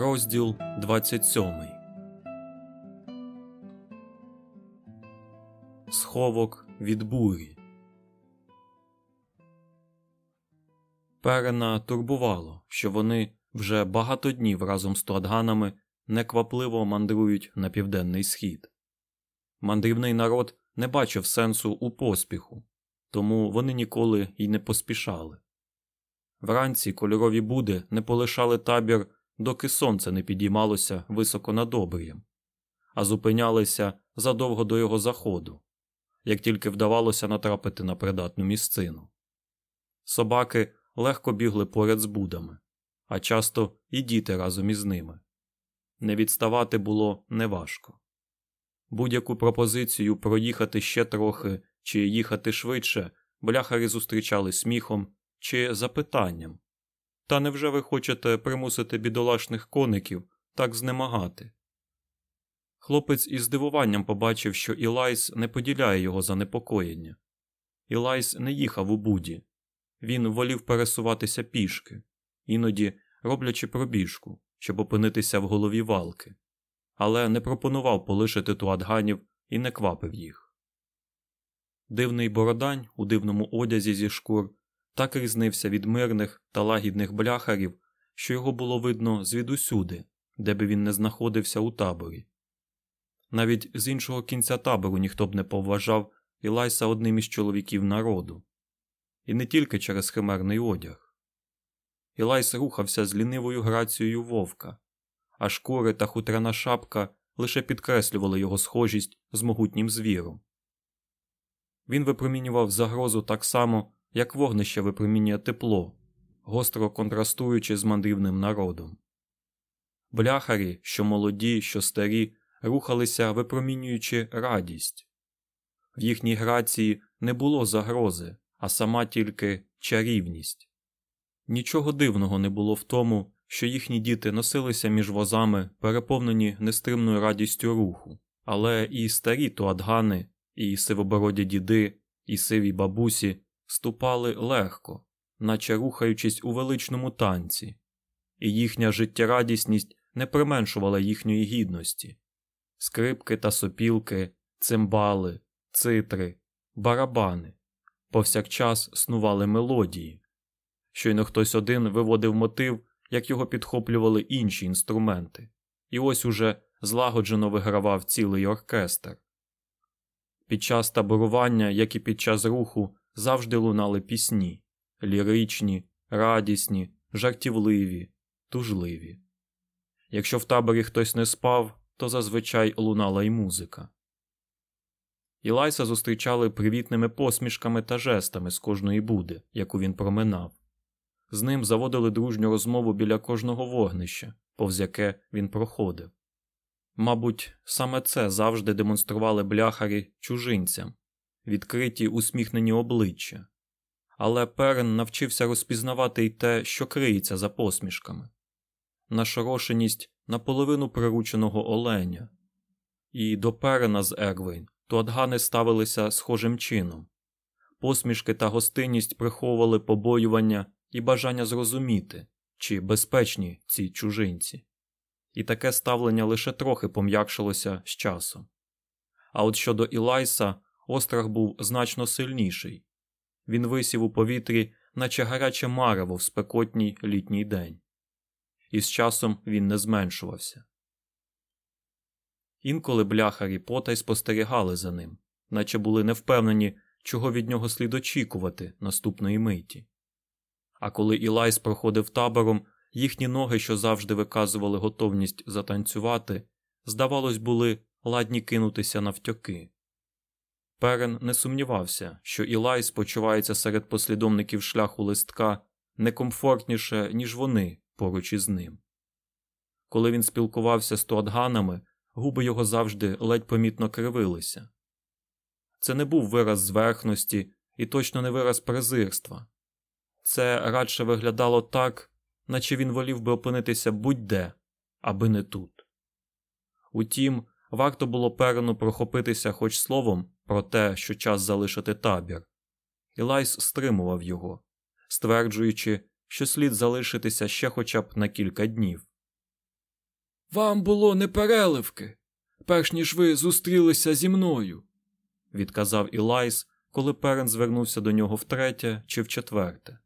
Розділ 27 Сховок від бурі. Перена турбувало, що вони вже багато днів разом з туадганами неквапливо мандрують на південний схід. Мандрівний народ не бачив сенсу у поспіху, тому вони ніколи й не поспішали. Вранці кольорові буди не полишали табір доки сонце не підіймалося високо над обрієм, а зупинялися задовго до його заходу, як тільки вдавалося натрапити на придатну місцину. Собаки легко бігли поряд з будами, а часто і діти разом із ними. Не відставати було неважко. Будь-яку пропозицію проїхати ще трохи чи їхати швидше бляхари зустрічали сміхом чи запитанням, та невже ви хочете примусити бідолашних коників так знемагати? Хлопець із здивуванням побачив, що Ілайс не поділяє його занепокоєння. Ілайс не їхав у буді, він волів пересуватися пішки, іноді роблячи пробіжку, щоб опинитися в голові валки, але не пропонував полишити туадганів і не квапив їх. Дивний бородань у дивному одязі зі шкур так різнився від мирних та лагідних бляхарів, що його було видно звідусюди, де би він не знаходився у таборі. Навіть з іншого кінця табору ніхто б не поважав Ілайса одним із чоловіків народу, і не тільки через химерний одяг. Ілайс рухався з лінивою грацією вовка, а шкури та хутряна шапка лише підкреслювали його схожість з могутнім звіром. Він випромінював загрозу так само, як вогнище випромінює тепло, гостро контрастуючи з мандрівним народом. Бляхарі, що молоді, що старі, рухалися, випромінюючи радість. В їхній грації не було загрози, а сама тільки чарівність. Нічого дивного не було в тому, що їхні діти носилися між возами, переповнені нестримною радістю руху, але і старі туадгани, і сивобороді діди, і сиві бабусі ступали легко, наче рухаючись у величному танці, і їхня життєрадісність не применшувала їхньої гідності. Скрипки та сопілки, цимбали, цитри, барабани повсякчас снували мелодії. Щойно хтось один виводив мотив, як його підхоплювали інші інструменти, і ось уже злагоджено вигравав цілий оркестр. Під час таборування, як і під час руху, завжди лунали пісні ліричні, радісні, жартівливі, тужливі. Якщо в таборі хтось не спав, то зазвичай лунала й музика. Ілайса зустрічали привітними посмішками та жестами з кожної буди, яку він проминав. З ним заводили дружню розмову біля кожного вогнища, повз яке він проходив. Мабуть, саме це завжди демонстрували бляхарі чужинцям, відкриті усміхнені обличчя, але Перен навчився розпізнавати й те, що криється за посмішками, нашорошеність наполовину прирученого оленя, і до Перена з Егвейн туадгани ставилися схожим чином. Посмішки та гостинність приховували побоювання і бажання зрозуміти, чи безпечні ці чужинці, і таке ставлення лише трохи пом'якшилося з часом. А от щодо Ілайса, острах був значно сильніший. Він висів у повітрі, наче гаряче марево в спекотній літній день, і з часом він не зменшувався. Інколи бляхарі потай спостерігали за ним, наче були невпевнені, чого від нього слід очікувати наступної миті. А коли Ілайс проходив табором, їхні ноги, що завжди виказували готовність затанцювати, здавалось, були ладні кинутися навтьоки. Перен не сумнівався, що Ілайс почувається серед послідовників шляху листка некомфортніше, ніж вони поруч із ним. Коли він спілкувався з туадганами, губи його завжди ледь помітно кривилися. Це не був вираз зверхності і точно не вираз презирства. Це радше виглядало так, наче він волів би опинитися будь-де, аби не тут. Утім, варто було перену прохопитися хоч словом про те, що час залишити табір. Ілайс стримував його, стверджуючи, що слід залишитися ще хоча б на кілька днів. Вам було непереливки, перш ніж ви зустрілися зі мною, відказав Ілайс, коли перен звернувся до нього втретє чи вчетверте.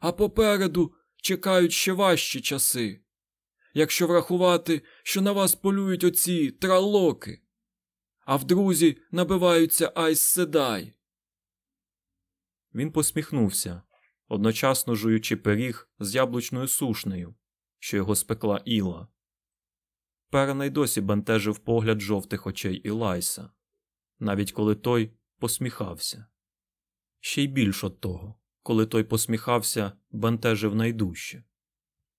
А попереду чекають ще важчі часи. Якщо врахувати, що на вас полюють оці тралоки, а в друзі набиваються Айс Седай. Він посміхнувся, одночасно жуючи пиріг з яблучною сушнею, що його спекла Іла. Перена й досі бентежив погляд жовтих очей Ілайса, навіть коли той посміхався. Ще й більш от того, коли той посміхався, бентежив найдужче.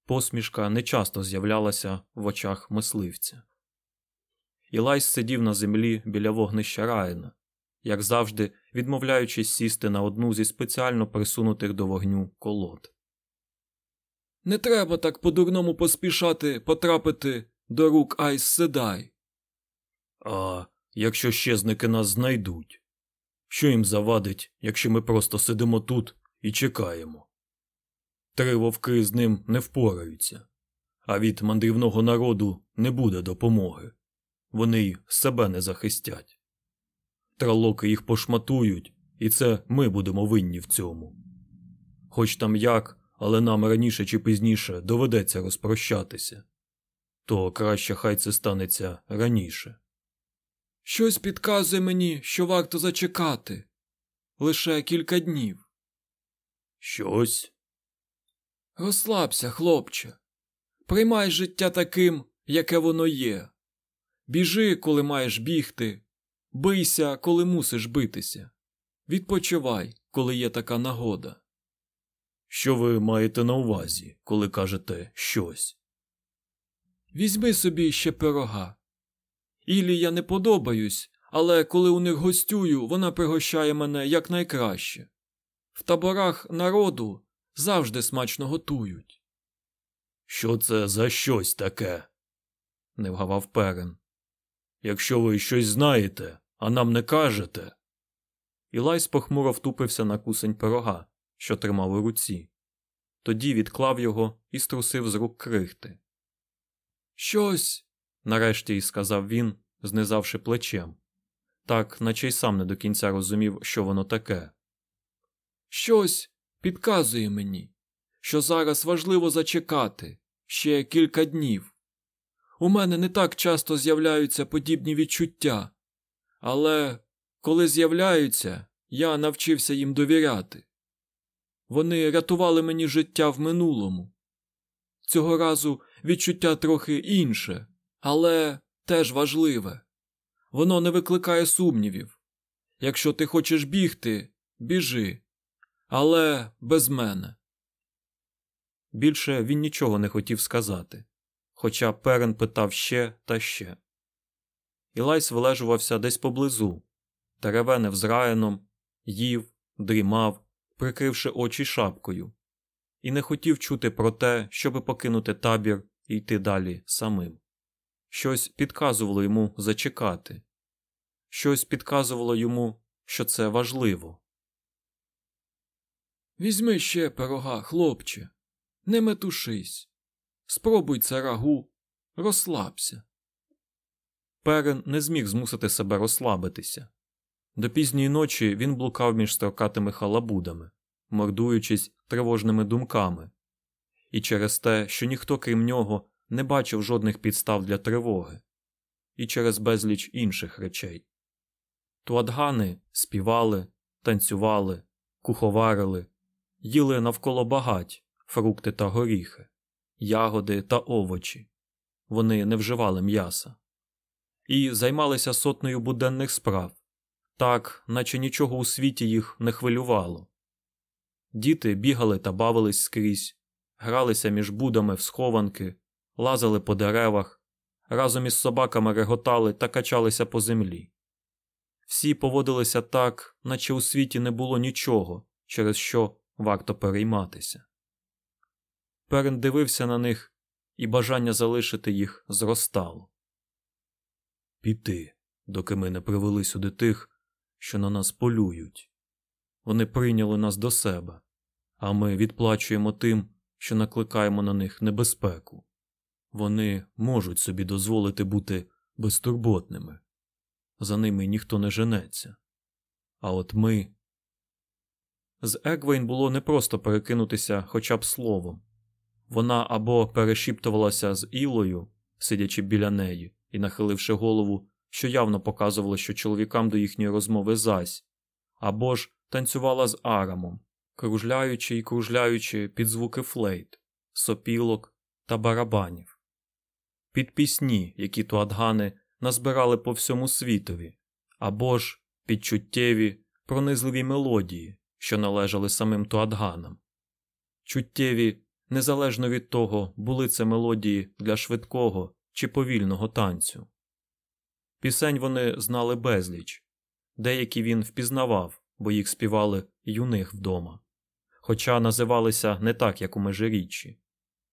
Посмішка нечасто з'являлася в очах мисливця. Ілайс сидів на землі біля вогнища Раїна, як завжди, відмовляючись сісти на одну зі спеціально присунутих до вогню колод. Не треба так по-дурному поспішати потрапити до рук Айс Седай. А якщо щезники нас знайдуть? Що їм завадить, якщо ми просто сидимо тут і чекаємо? Три вовки з ним не впораються, а від мандрівного народу не буде допомоги. Вони й себе не захистять. Тралоки їх пошматують, і це ми будемо винні в цьому. Хоч там як, але нам раніше чи пізніше доведеться розпрощатися, то краще хай це станеться раніше. Щось підказує мені, що варто зачекати лише кілька днів. Щось? Розслабся, хлопче. Приймай життя таким, яке воно є. Біжи, коли маєш бігти, бийся, коли мусиш битися. Відпочивай, коли є така нагода. Що ви маєте на увазі, коли кажете щось? Візьми собі ще пирога. Ілі я не подобаюсь, але коли у них гостюю, вона пригощає мене якнайкраще. В таборах народу завжди смачно готують. Що це за щось таке? не вгавав перен. Якщо ви щось знаєте, а нам не кажете. Ілайс похмуро втупився на кусень пирога, що тримав у руці. Тоді відклав його і струсив з рук крихти. Щось, нарешті й сказав він, знизавши плечем, так, наче й сам не до кінця розумів, що воно таке. Щось підказує мені, що зараз важливо зачекати ще кілька днів. У мене не так часто з'являються подібні відчуття, але коли з'являються, я навчився їм довіряти. Вони рятували мені життя в минулому. Цього разу відчуття трохи інше, але теж важливе. Воно не викликає сумнівів. Якщо ти хочеш бігти, біжи, але без мене. Більше він нічого не хотів сказати, хоча перен питав ще та ще. Ілайс вилежувався десь поблизу, теревенив з Раєном, їв, дрімав, прикривши очі шапкою, і не хотів чути про те, щоби покинути табір і йти далі самим. Щось підказувало йому зачекати, щось підказувало йому, що це важливо. Візьми ще пирога, хлопче, не метушись. Спробуй це рагу, розслабся. Перен не зміг змусити себе розслабитися. До пізньої ночі він блукав між строкатими халабудами, мордуючись тривожними думками, і через те, що ніхто крім нього не бачив жодних підстав для тривоги, і через безліч інших речей. Туадгани співали, танцювали, куховарили, їли навколо багать фрукти та горіхи, ягоди та овочі. Вони не вживали м'яса. І займалися сотнею буденних справ, так, наче нічого у світі їх не хвилювало. Діти бігали та бавились скрізь, гралися між будами в схованки, лазили по деревах, разом із собаками реготали та качалися по землі. Всі поводилися так, наче у світі не було нічого, через що варто перейматися. Перен дивився на них, і бажання залишити їх зростало. Піти, доки ми не привели сюди тих, що на нас полюють. Вони прийняли нас до себе, а ми відплачуємо тим, що накликаємо на них небезпеку. Вони можуть собі дозволити бути безтурботними. За ними ніхто не женеться. А от ми. З Егвейн було непросто перекинутися хоча б словом. Вона або перешіптувалася з Ілою, сидячи біля неї і нахиливши голову, що явно показувало, що чоловікам до їхньої розмови зась, або ж танцювала з Арамом, кружляючи і кружляючи під звуки флейт, сопілок та барабанів, під пісні, які туадгани назбирали по всьому світові, або ж під чуттєві, пронизливі мелодії, що належали самим туадганам. Чуттєві, незалежно від того, були це мелодії для швидкого чи повільного танцю. Пісень вони знали безліч, деякі він впізнавав, бо їх співали юних вдома, хоча називалися не так, як у межиріччі.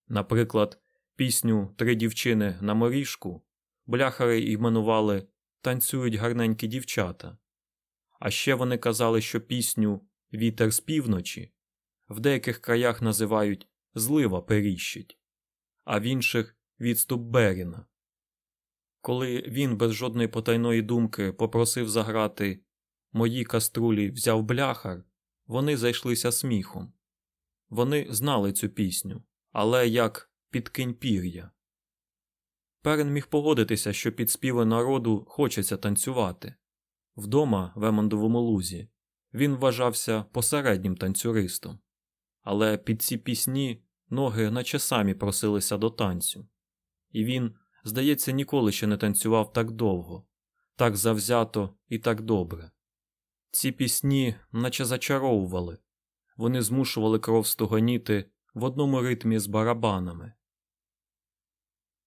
Наприклад, пісню Три дівчини на моріжку бляхари іменували Танцюють гарненькі дівчата. А ще вони казали, що пісню Вітер з півночі в деяких краях називають Злива періщить, а в інших відступ Беріна. Коли він без жодної потайної думки попросив заграти Мої каструлі взяв бляхар, вони зайшлися сміхом. Вони знали цю пісню, але як підкинь пір'я. Перен міг погодитися, що під співи народу хочеться танцювати. Вдома, в Емондовому лузі, він вважався посереднім танцюристом, але під ці пісні ноги наче самі просилися до танцю, і він, здається, ніколи ще не танцював так довго, так завзято і так добре. Ці пісні наче зачаровували, вони змушували кров стогоніти в одному ритмі з барабанами.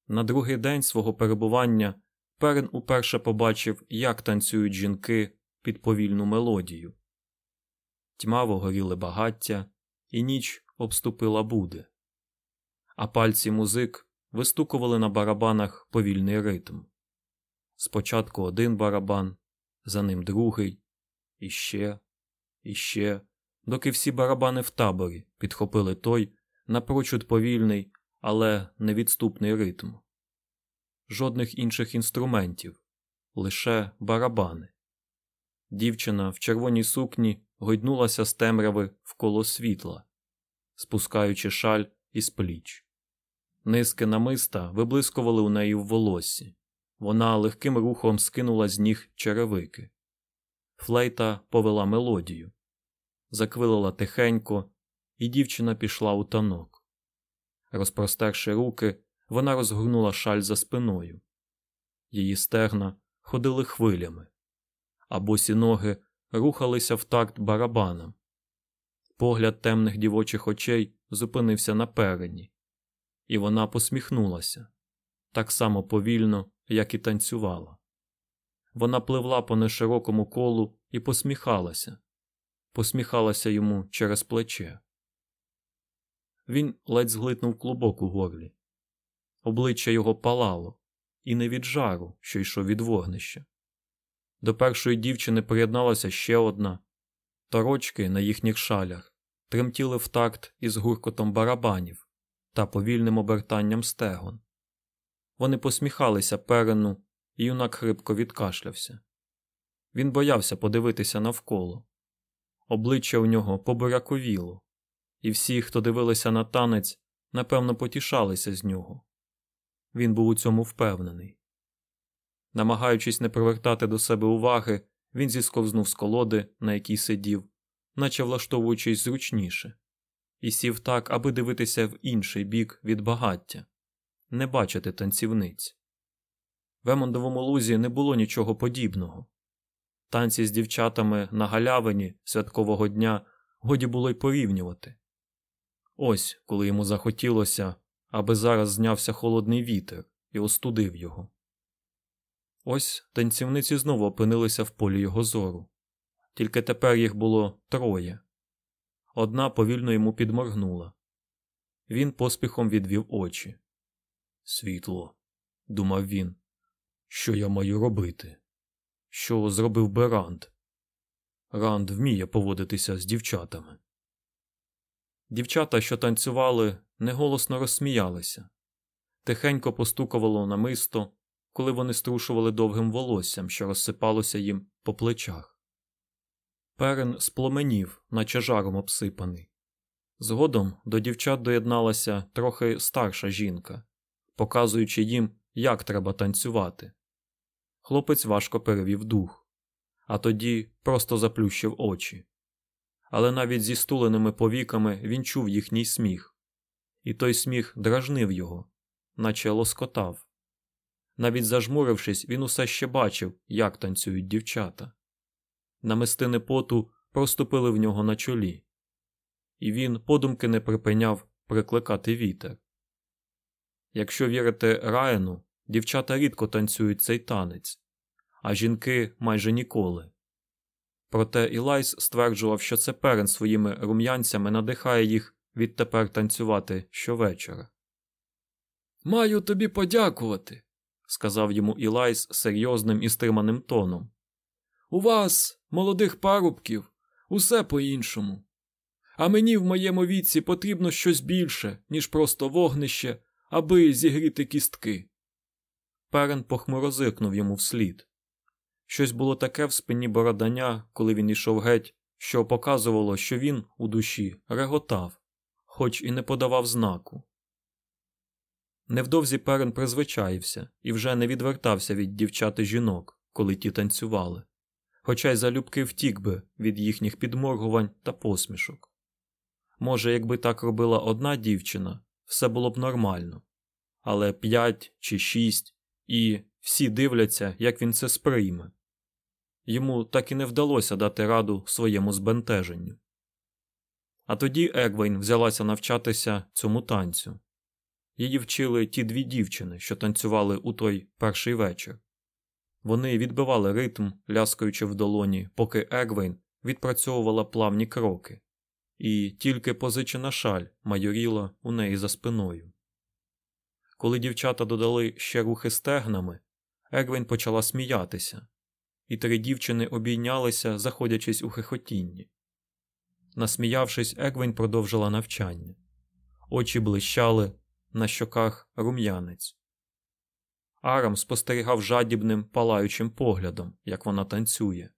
На другий день свого перебування Перен уперше побачив, як танцюють жінки під повільну мелодію. Тьмаво горіли багаття, і ніч обступила буде, а пальці музик вистукували на барабанах повільний ритм. Спочатку один барабан, за ним другий, іще, іще, доки всі барабани в таборі підхопили той напрочуд повільний, але невідступний ритм. Жодних інших інструментів, лише барабани. Дівчина в червоній сукні гойднулася з темряви вколо світла, спускаючи шаль із пліч. Низки намиста виблискували у неї в волоссі. Вона легким рухом скинула з ніг черевики. Флейта повела мелодію, заквилила тихенько, і дівчина пішла у танок. Розпростерши руки, вона розгорнула шаль за спиною. Її стегна ходили хвилями, а босі ноги рухалися в такт барабанам. Погляд темних дівочих очей зупинився на перені, і вона посміхнулася так само повільно, як і танцювала. Вона пливла по неширокому колу і посміхалася, посміхалася йому через плече. Він ледь зглитнув клубок у горлі. Обличчя його палало, і не від жару, що йшов від вогнища. До першої дівчини приєдналася ще одна. Торочки на їхніх шалях тремтіли в такт із гуркотом барабанів та повільним обертанням стегон. Вони посміхалися перену, і юнак хрипко відкашлявся. Він боявся подивитися навколо. Обличчя у нього побуряковіло, і всі, хто дивилися на танець, напевно, потішалися з нього. Він був у цьому впевнений. Намагаючись не привертати до себе уваги, він зісковзнув з колоди, на якій сидів, наче влаштовуючись зручніше, і сів так, аби дивитися в інший бік від багаття, не бачити танцівниць. В Емондовому лузі не було нічого подібного. Танці з дівчатами на галявині святкового дня годі було й порівнювати. Ось коли йому захотілося, аби зараз знявся холодний вітер і остудив його. Ось танцівниці знову опинилися в полі його зору, тільки тепер їх було троє. Одна повільно йому підморгнула. Він поспіхом відвів очі. Світло, думав він, що я маю робити? Що зробив би Ранд? Ранд вміє поводитися з дівчатами. Дівчата, що танцювали, неголосно розсміялися. тихенько постукувало намисто, коли вони струшували довгим волоссям, що розсипалося їм по плечах. Перен спломенів, наче жаром обсипаний. Згодом до дівчат доєдналася трохи старша жінка, показуючи їм, як треба танцювати. Хлопець важко перевів дух, а тоді просто заплющив очі. Але навіть зі стуленими повіками він чув їхній сміх, і той сміх дражнив його, наче лоскотав. Навіть зажмурившись, він усе ще бачив, як танцюють дівчата. Намистини поту проступили в нього на чолі, і він подумки не припиняв прикликати вітер. Якщо вірити Райану, дівчата рідко танцюють цей танець, а жінки майже ніколи. Проте Ілайс стверджував, що це перен своїми рум'янцями надихає їх відтепер танцювати щовечора. Маю тобі подякувати, сказав йому Ілайс серйозним і стриманим тоном. У вас, молодих парубків, усе по-іншому. А мені в моєму віці потрібно щось більше, ніж просто вогнище, аби зігріти кістки. Перен похмуро зиркнув йому вслід. Щось було таке в спині бородання, коли він ішов геть, що показувало, що він у душі реготав, хоч і не подавав знаку. Невдовзі перен призвичаївся і вже не відвертався від дівчат і жінок, коли ті танцювали, хоча й залюбки втік би від їхніх підморгувань та посмішок. Може, якби так робила одна дівчина, все було б нормально, але п'ять чи шість, і всі дивляться, як він це сприйме. Йому так і не вдалося дати раду своєму збентеженню. А тоді Егвейн взялася навчатися цьому танцю. Її вчили ті дві дівчини, що танцювали у той перший вечір. Вони відбивали ритм, ляскаючи в долоні, поки Егвейн відпрацьовувала плавні кроки, і тільки позичена шаль майоріла у неї за спиною. Коли дівчата додали ще рухи стегнами, Егвейн почала сміятися, і три дівчини обійнялися, заходячись у хихотінні. Насміявшись, Егвейн продовжила навчання. Очі блищали, на щоках рум'янець. Арам спостерігав жадібним палаючим поглядом, як вона танцює.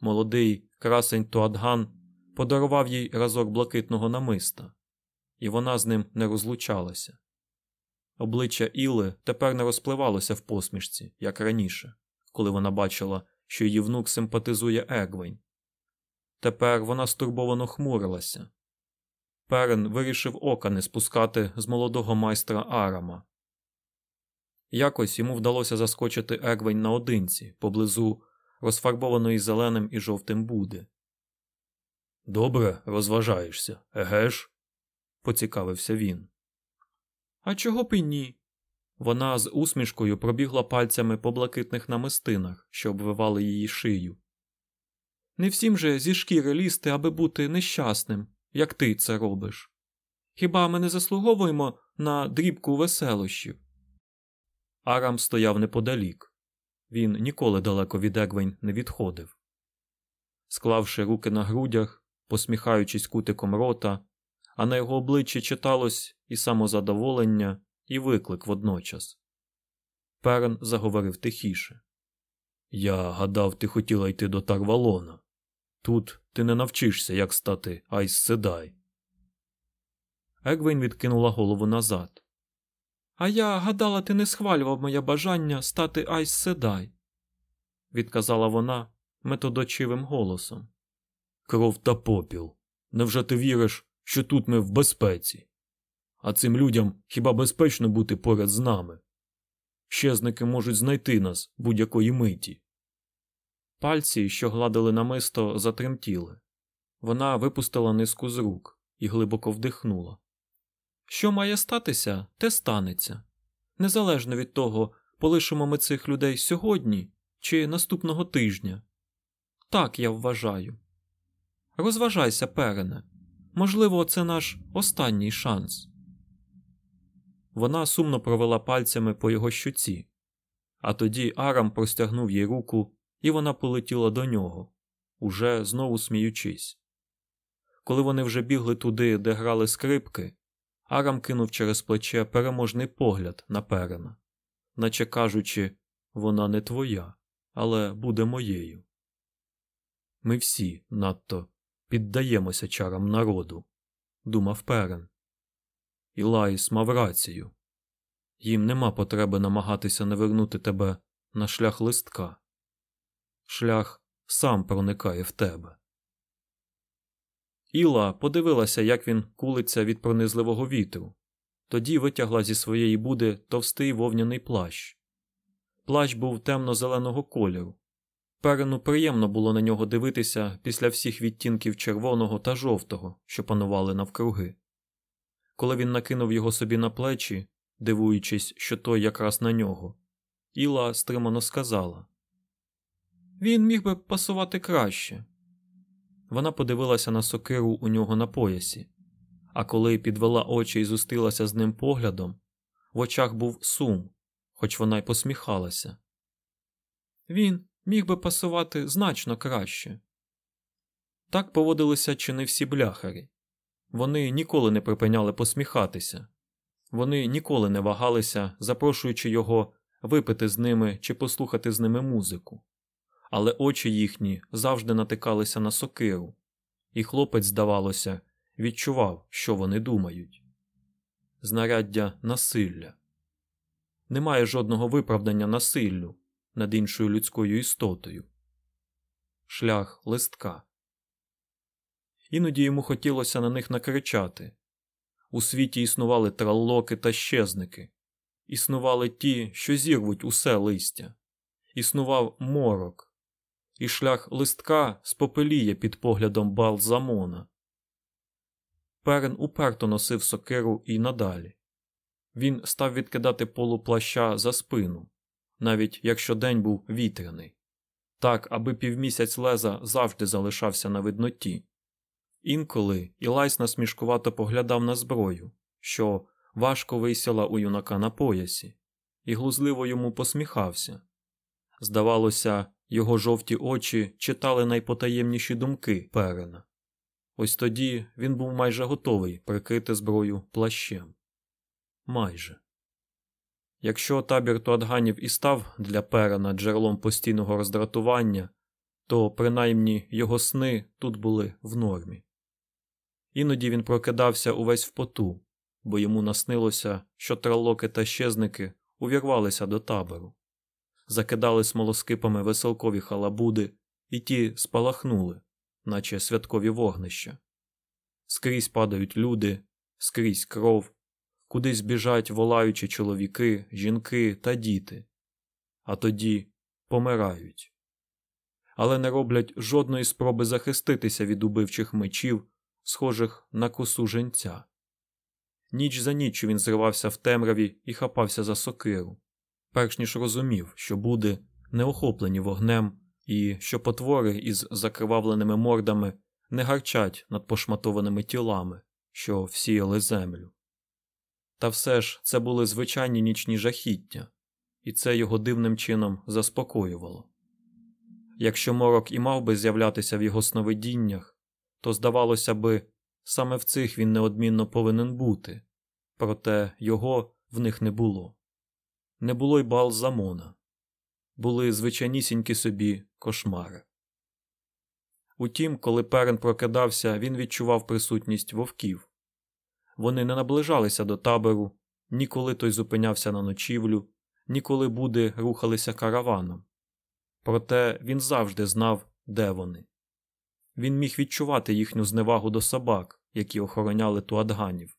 Молодий красень Туадган подарував їй разок блакитного намиста, і вона з ним не розлучалася. Обличчя Іли тепер не розпливалося в посмішці, як раніше, коли вона бачила, що її внук симпатизує Егвень. Тепер вона стурбовано хмурилася. Перен вирішив ока не спускати з молодого майстра Арама. Якось йому вдалося заскочити Егвень наодинці поблизу розфарбованої зеленим і жовтим буди. Добре розважаєшся, еге ж? поцікавився він. А чого б і ні? Вона з усмішкою пробігла пальцями по блакитних намистинах, що обвивали її шию. Не всім же зі шкіри лізти, аби бути нещасним, як ти це робиш. Хіба ми не заслуговуємо на дрібку веселощів? Арам стояв неподалік. Він ніколи далеко від Егвень не відходив. Склавши руки на грудях, посміхаючись кутиком рота, а на його обличчі читалось і самозадоволення, і виклик водночас. Перен заговорив тихіше. Я гадав, ти хотіла йти до Тарвалона. Тут ти не навчишся, як стати Айс Седай. Егвін відкинула голову назад. А я гадала, ти не схвалював моє бажання стати Айс Седай, відказала вона методочивим голосом. Кров та попіл. Невже ти віриш, що тут ми в безпеці? А цим людям хіба безпечно бути поряд з нами? Щезники можуть знайти нас будь-якої миті. Пальці, що гладили намисто, затремтіли. Вона випустила низку з рук і глибоко вдихнула. Що має статися, те станеться. Незалежно від того, полишимо ми цих людей сьогодні чи наступного тижня. Так я вважаю. Розважайся, перене. Можливо, це наш останній шанс. Вона сумно провела пальцями по його щуці, а тоді Арам простягнув їй руку, і вона полетіла до нього, уже знову сміючись. Коли вони вже бігли туди, де грали скрипки, Арам кинув через плече переможний погляд на перена, наче кажучи, вона не твоя, але буде моєю. Ми всі надто піддаємося чарам народу, думав перен. Ілаїс мав рацію. Їм нема потреби намагатися навернути тебе на шлях листка. Шлях сам проникає в тебе. Іла подивилася, як він кулиться від пронизливого вітру, тоді витягла зі своєї буди товстий вовняний плащ. Плащ був темно-зеленого кольору. Перену приємно було на нього дивитися після всіх відтінків червоного та жовтого, що панували навкруги. Коли він накинув його собі на плечі, дивуючись, що той якраз на нього, Іла стримано сказала Він міг би пасувати краще. Вона подивилася на сокиру у нього на поясі, а коли підвела очі і зустрілася з ним поглядом, в очах був сум, хоч вона й посміхалася. Він міг би пасувати значно краще. Так поводилися чи не всі бляхарі. Вони ніколи не припиняли посміхатися, вони ніколи не вагалися, запрошуючи його випити з ними чи послухати з ними музику, але очі їхні завжди натикалися на сокиру, і хлопець, здавалося, відчував, що вони думають. Знаряддя насилля. Немає жодного виправдання насиллю над іншою людською істотою. Шлях листка. Іноді йому хотілося на них накричати. У світі існували траллоки та щезники, існували ті, що зірвуть усе листя, існував морок, і шлях листка спопеліє під поглядом Балзамона. Перен уперто носив сокиру і надалі. Він став відкидати полу плаща за спину, навіть якщо день був вітряний, так, аби півмісяць леза завжди залишався на видноті. Інколи Ілайс насмішкувато поглядав на зброю, що важко висіла у юнака на поясі, і глузливо йому посміхався. Здавалося, його жовті очі читали найпотаємніші думки перена. Ось тоді він був майже готовий прикрити зброю плащем. Майже. Якщо табір Туадганів і став для перена джерелом постійного роздратування, то принаймні його сни тут були в нормі. Іноді він прокидався увесь в поту, бо йому наснилося, що тралоки та щезники увірвалися до табору, закидали смолоскипами веселкові халабуди, і ті спалахнули, наче святкові вогнища. Скрізь падають люди, скрізь кров, кудись біжать волаючі чоловіки, жінки та діти, а тоді помирають. Але не роблять жодної спроби захиститися від убивчих мечів схожих на косу женця. Ніч за ніччю він зривався в темряві і хапався за сокиру, перш ніж розумів, що буде не охоплені вогнем і що потвори із закривавленими мордами не гарчать над пошматованими тілами, що всіяли землю. Та все ж це були звичайні нічні жахіття, і це його дивним чином заспокоювало. Якщо морок і мав би з'являтися в його сновидіннях, то, здавалося би, саме в цих він неодмінно повинен бути, проте його в них не було. Не було й бал Замона, були звичайнісінькі собі кошмари. Утім, коли перен прокидався, він відчував присутність вовків. Вони не наближалися до табору, ніколи той зупинявся на ночівлю, ніколи буди рухалися караваном. Проте він завжди знав, де вони. Він міг відчувати їхню зневагу до собак, які охороняли туадганів.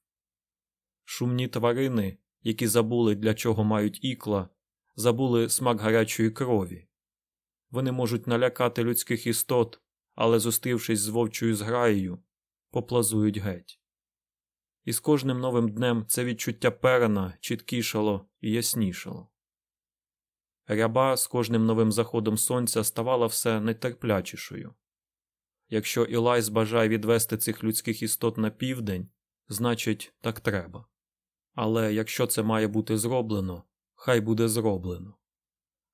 Шумні тварини, які забули, для чого мають ікла, забули смак гарячої крові. Вони можуть налякати людських істот, але, зустрівшись з вовчою зграєю, поплазують геть. І з кожним новим днем це відчуття перена чіткішало і яснішало. Ряба з кожним новим заходом сонця ставала все нетерплячішою. Якщо Ілайс бажає відвести цих людських істот на південь, значить, так треба. Але якщо це має бути зроблено, хай буде зроблено.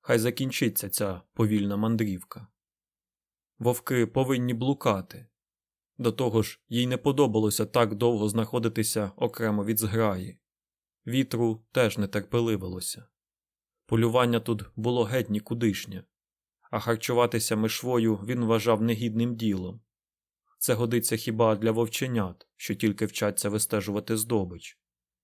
Хай закінчиться ця повільна мандрівка. Вовки повинні блукати. До того ж, їй не подобалося так довго знаходитися окремо від зграї. Вітру теж не терпеливилося. Полювання тут було геть нікудишнє, а харчуватися мишвою він вважав негідним ділом. Це годиться хіба для вовченят, що тільки вчаться вистежувати здобич,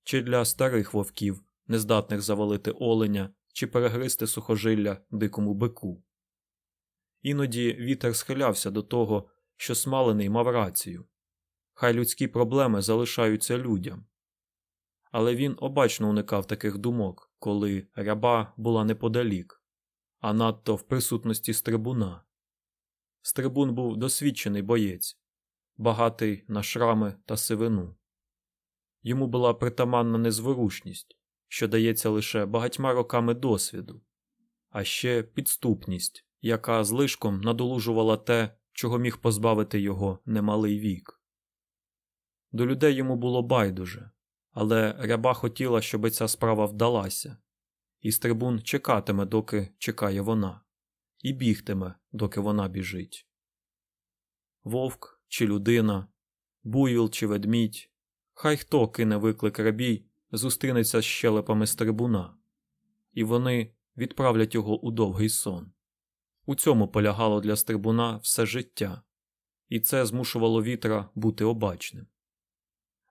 чи для старих вовків, нездатних завалити оленя чи перегризти сухожилля дикому бику. Іноді вітер схилявся до того, що смалений мав рацію хай людські проблеми залишаються людям. Але він обачно уникав таких думок, коли ряба була неподалік, а надто в присутності стрибуна. Стрибун був досвідчений боєць, багатий на шрами та сивину. Йому була притаманна незворушність, що дається лише багатьма роками досвіду, а ще підступність, яка злишком надолужувала те, чого міг позбавити його немалий вік. До людей йому було байдуже, але ряба хотіла, щоб ця справа вдалася, і стрибун чекатиме, доки чекає вона, і бігтиме, доки вона біжить. Вовк чи людина, буйвіл чи ведмідь, хай хто кине виклик рабій, зустрінеться з щелепами стрибуна, і вони відправлять його у довгий сон. У цьому полягало для стрибуна все життя, і це змушувало вітра бути обачним.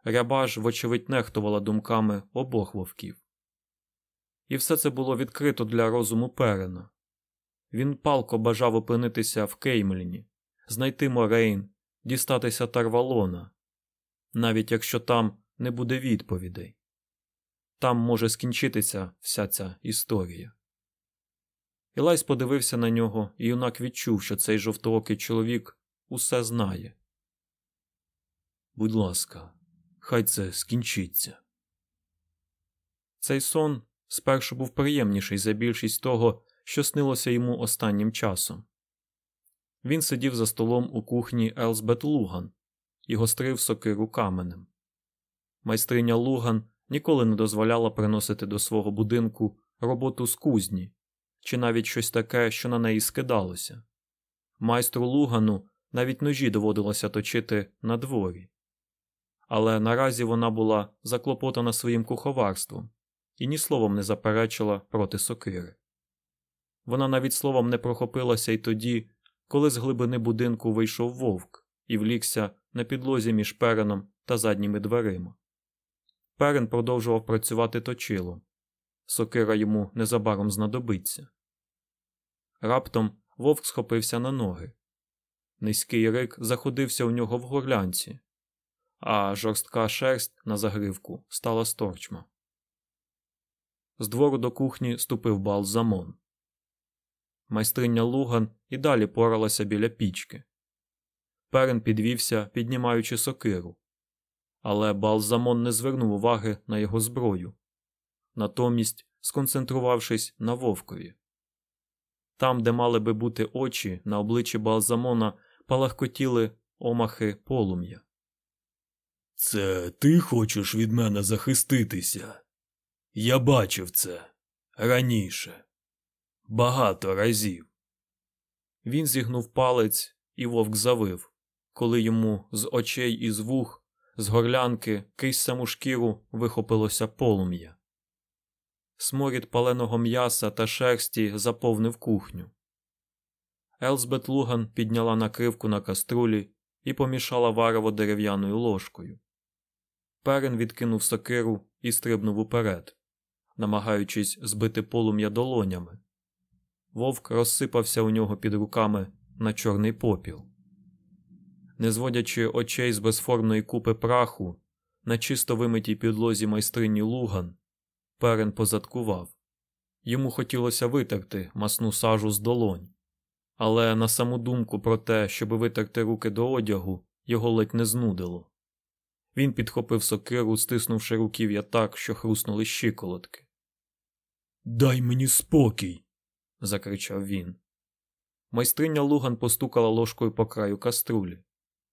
Ряба ж, вочевидь, нехтувала думками обох вовків. І все це було відкрито для розуму Перена. Він палко бажав опинитися в Кеймліні, знайти Морейн, дістатися Тарвалона, навіть якщо там не буде відповідей. Там може скінчитися вся ця історія. Ілайс подивився на нього, і юнак відчув, що цей жовтоокий чоловік усе знає. Будь ласка, хай це скінчиться. Цей сон спершу був приємніший за більшість того, що снилося йому останнім часом. Він сидів за столом у кухні Елсбет Луган і гострив сокиру каменем. Майстриня Луган ніколи не дозволяла приносити до свого будинку роботу з кузні чи навіть щось таке, що на неї скидалося. Майстру Лугану навіть ножі доводилося точити на дворі. Але наразі вона була заклопотана своїм куховарством і ні словом не заперечила проти сокири. Вона навіть словом не прохопилася й тоді, коли з глибини будинку вийшов вовк і влікся на підлозі між переном та задніми дверима. Перен продовжував працювати точилом. Сокира йому незабаром знадобиться. Раптом вовк схопився на ноги. Низький рик заходився у нього в горлянці, а жорстка шерсть на загривку стала сторчма. З двору до кухні ступив балзамон. Майстриня Луган і далі поралася біля пічки. Перен підвівся, піднімаючи сокиру, але балзамон не звернув уваги на його зброю, натомість сконцентрувавшись на вовкові. Там, де мали би бути очі, на обличчі Балзамона палахкотіли омахи полум'я. Це ти хочеш від мене захиститися? Я бачив це раніше, багато разів. Він зігнув палець, і вовк завив, коли йому з очей і з вух, з горлянки крізь саму шкіру вихопилося полум'я. Сморід паленого м'яса та шерсті заповнив кухню. Елзбет Луган підняла накривку на каструлі і помішала варево дерев'яною ложкою. Перен відкинув сокиру і стрибнув уперед, намагаючись збити полум'я долонями. Вовк розсипався у нього під руками на чорний попіл. Не зводячи очей з безформної купи праху, на чисто вимитій підлозі майстрині Луган, Перен позадкував. Йому хотілося витерти масну сажу з долонь, але на саму думку про те, щоб витерти руки до одягу, його ледь не знудило. Він підхопив сокиру, стиснувши руків'я так, що хруснули щиколотки. Дай мені спокій. закричав він. Майстриня Луган постукала ложкою по краю каструлі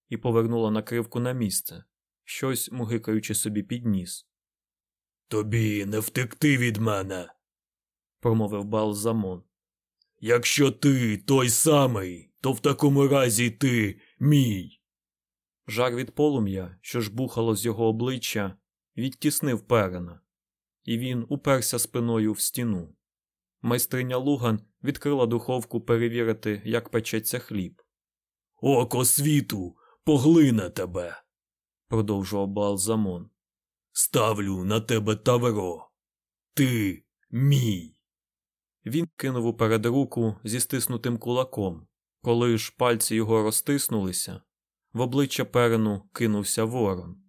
і повернула накривку на місце, щось мугикаючи собі під ніс. Тобі не втекти від мене, промовив Балзамон. Якщо ти той самий, то в такому разі ти мій. Жар від полум'я, що ж бухало з його обличчя, відтіснив перена, і він уперся спиною в стіну. Майстриня Луган відкрила духовку перевірити, як печеться хліб. Око світу поглине тебе, продовжував Балзамон. Ставлю на тебе тавро. Ти мій. Він кинув уперед руку зі стиснутим кулаком. Коли ж пальці його розтиснулися, в обличчя перену кинувся ворон.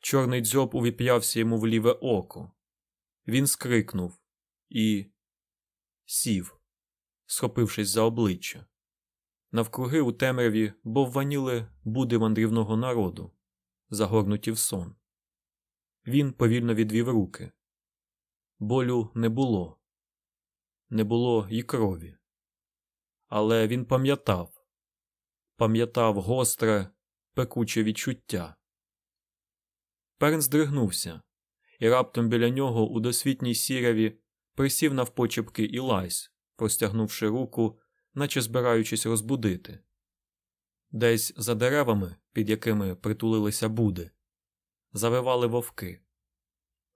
Чорний дзьоб увіп'явся йому в ліве око. Він скрикнув і сів, схопившись за обличчя. Навкруги у темряві бовваніли буди мандрівного народу, загорнуті в сон. Він повільно відвів руки. Болю не було, не було і крові. Але він пам'ятав, пам'ятав гостре, пекуче відчуття. Перен здригнувся, і раптом біля нього у досвітній сіряві присів навпочепки Ілайс, простягнувши руку, наче збираючись розбудити. Десь за деревами, під якими притулилися буди, завивали вовки.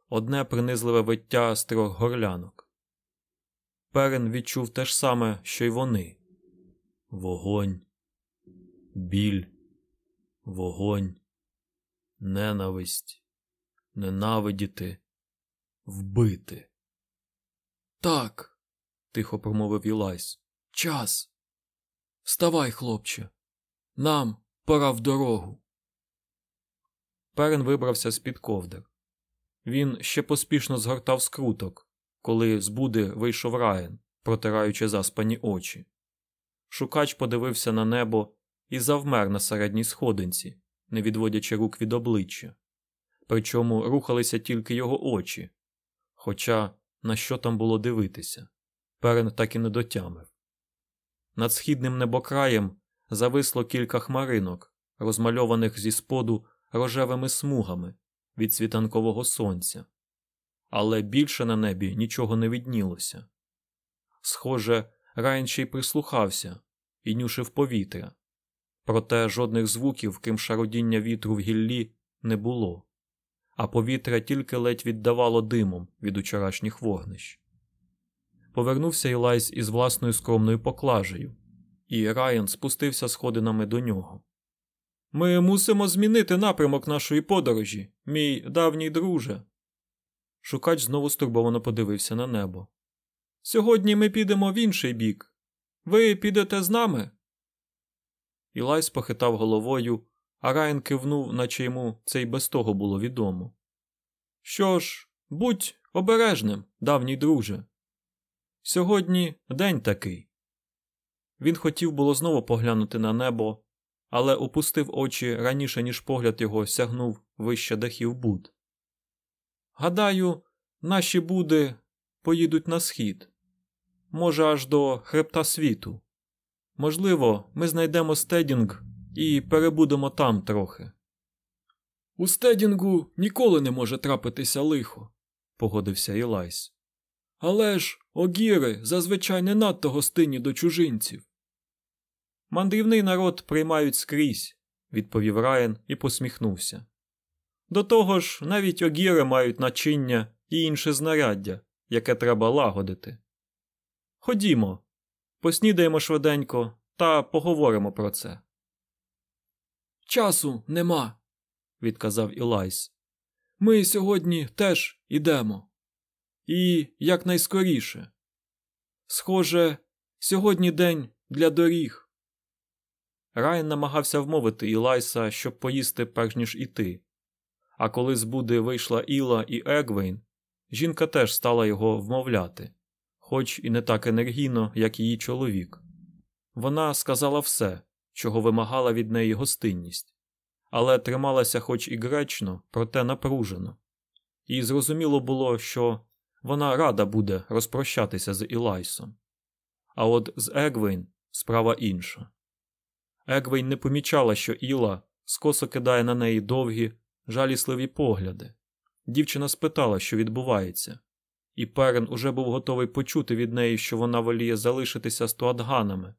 Одне принизливе виття з трьох горлянок. Перен відчув те ж саме, що й вони вогонь, біль, вогонь, ненависть, ненавидіти, вбити. Так, тихо промовив Ілайс. Час. Вставай, хлопче. Нам пора в дорогу. Перен вибрався з під ковдр. Він ще поспішно згортав скруток, коли з буди вийшов Раєн, протираючи заспані очі. Шукач подивився на небо і завмер на середній сходинці, не відводячи рук від обличчя. Причому рухалися тільки його очі. Хоча на що там було дивитися, перен так і не дотямив. Над східним небокраєм зависло кілька хмаринок, розмальованих зі споду рожевими смугами від світанкового сонця, але більше на небі нічого не віднілося. Схоже, Райан й прислухався і нюшив повітря, проте жодних звуків, крім шародіння вітру в гіллі, не було, а повітря тільки ледь віддавало димом від учорашніх вогнищ. Повернувся Ілайс із власною скромною поклажею, і Райан спустився сходинами до нього. Ми мусимо змінити напрямок нашої подорожі, мій давній друже. Шукач знову стурбовано подивився на небо. Сьогодні ми підемо в інший бік. Ви підете з нами? Ілайс похитав головою, а Райан кивнув, наче йому це й без того було відомо. Що ж, будь обережним, давній друже. Сьогодні день такий. Він хотів було знову поглянути на небо, але опустив очі раніше, ніж погляд його сягнув вище дахів буд. Гадаю, наші буди поїдуть на схід, може, аж до хребта світу. Можливо, ми знайдемо стедінг і перебудемо там трохи. У стедінгу ніколи не може трапитися лихо, погодився Ілайс. Але ж огіри зазвичай не надто гостинні до чужинців. Мандрівний народ приймають скрізь, відповів Райан і посміхнувся. До того ж, навіть огіри мають начиння і інше знаряддя, яке треба лагодити. Ходімо, поснідаємо швиденько та поговоримо про це. Часу нема, відказав Ілайс. Ми сьогодні теж ідемо. І якнайскоріше. Схоже, сьогодні день для доріг. Райан намагався вмовити Ілайса, щоб поїсти перш ніж іти. А коли з буди вийшла Іла і Егвейн, жінка теж стала його вмовляти, хоч і не так енергійно, як її чоловік. Вона сказала все, чого вимагала від неї гостинність, але трималася хоч і гречно, проте напружено. І зрозуміло було, що вона рада буде розпрощатися з Ілайсом. А от з Егвейн справа інша. Егвейн не помічала, що Іла скосо кидає на неї довгі, жалісливі погляди. Дівчина спитала, що відбувається, і Перен уже був готовий почути від неї, що вона воліє залишитися з туадганами.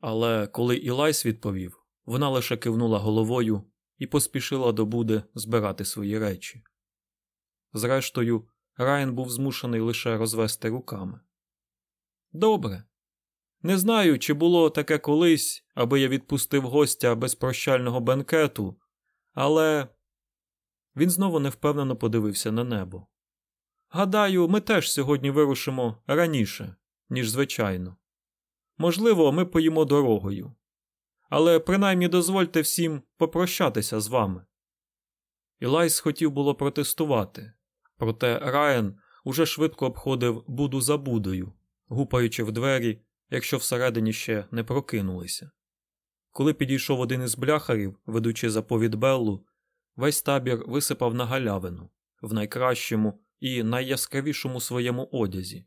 Але коли Ілайс відповів, вона лише кивнула головою і поспішила до Буди збирати свої речі. Зрештою, Райан був змушений лише розвести руками. Добре. Не знаю, чи було таке колись, аби я відпустив гостя без прощального бенкету, але він знову невпевнено подивився на небо. Гадаю, ми теж сьогодні вирушимо раніше, ніж звичайно. Можливо, ми поїмо дорогою. Але принаймні дозвольте всім попрощатися з вами. Ілайс хотів було протестувати, проте Райан уже швидко обходив буду за будою, гупаючи в двері, якщо всередині ще не прокинулися. Коли підійшов один із бляхарів, ведучи заповідь Беллу, весь табір висипав на галявину в найкращому і найяскравішому своєму одязі,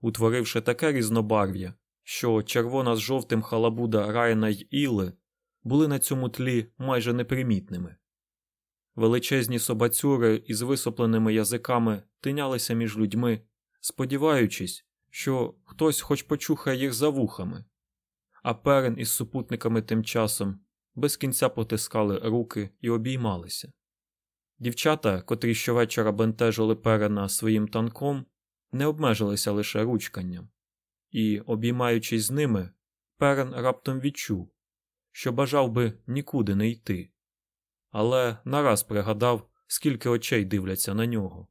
утворивши таке різнобарв'я, що червона з жовтим халабуда Райана й Іли були на цьому тлі майже непримітними. Величезні собацюри із висопленими язиками тинялися між людьми, сподіваючись, що хтось хоч почухає їх за вухами, а перен із супутниками тим часом без кінця потискали руки і обіймалися. Дівчата, котрі щовечора бентежили перена своїм танком, не обмежилися лише ручканням, і, обіймаючись з ними, перен раптом відчув, що бажав би нікуди не йти, але нараз пригадав, скільки очей дивляться на нього,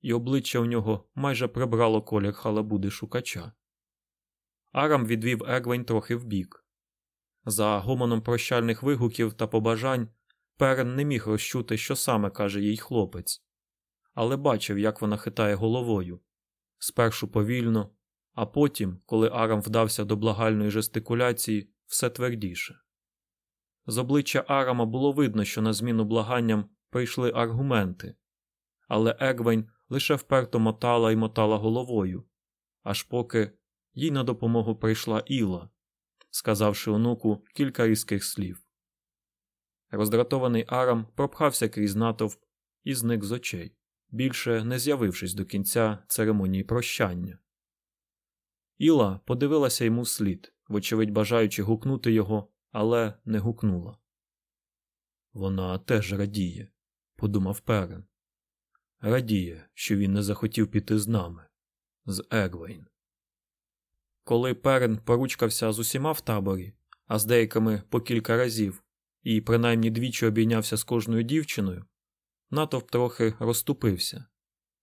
і обличчя в нього майже прибрало колір халабуди шукача. Арам відвів Егвень трохи вбік. За гомоном прощальних вигуків та побажань Перен не міг розчути, що саме каже їй хлопець, але бачив, як вона хитає головою спершу повільно, а потім, коли Арам вдався до благальної жестикуляції, все твердіше. З обличчя Арама було видно, що на зміну благанням прийшли аргументи, але Егвень лише вперто мотала і мотала головою, аж поки їй на допомогу прийшла Іла, сказавши онуку кілька різких слів. Роздратований Арам пропхався крізь натовп і зник з очей, більше не з'явившись до кінця церемонії прощання. Іла подивилася йому вслід, вочевидь бажаючи гукнути його, але не гукнула. Вона теж радіє, подумав Перен. Радіє, що він не захотів піти з нами, з Егвейн. Коли Перен поручкався з усіма в таборі, а з деякими по кілька разів, і принаймні двічі обійнявся з кожною дівчиною, натовп трохи розступився,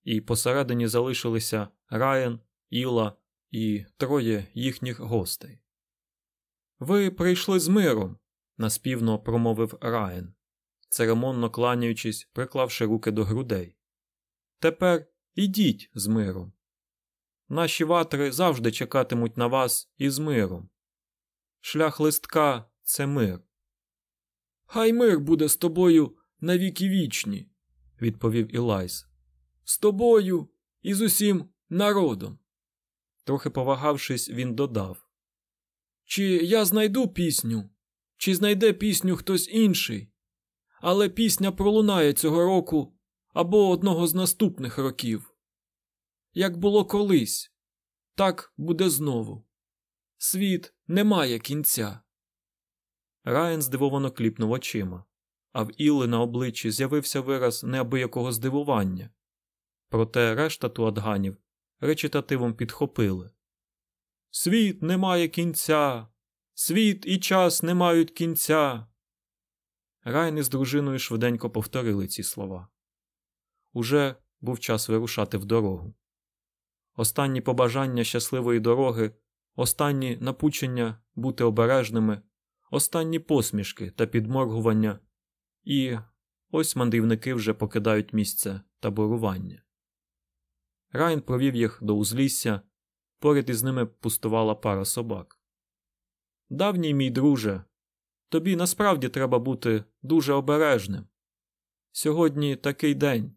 і посередині залишилися Райан, Іла і троє їхніх гостей. Ви прийшли з миром, наспівно промовив Райан, церемонно кланяючись, приклавши руки до грудей. Тепер ідіть з миром. Наші ватри завжди чекатимуть на вас із миром. Шлях листка це мир. Хай мир буде з тобою навіки вічні, відповів Ілайс. З тобою і з усім народом. Трохи повагавшись, він додав Чи я знайду пісню, чи знайде пісню хтось інший, але пісня пролунає цього року або одного з наступних років. Як було колись, так буде знову. Світ не має кінця. Райан здивовано кліпнув очима, а в Іли на обличчі з'явився вираз неабиякого здивування. Проте решта туадганів речитативом підхопили. Світ не має кінця, світ і час не мають кінця. Райан із дружиною швиденько повторили ці слова. Уже був час вирушати в дорогу. Останні побажання щасливої дороги, останні напучення бути обережними останні посмішки та підморгування, і ось мандрівники вже покидають місце таборування. Райн провів їх до узлісся, поряд із ними пустувала пара собак. Давній мій друже, тобі насправді треба бути дуже обережним. Сьогодні такий день.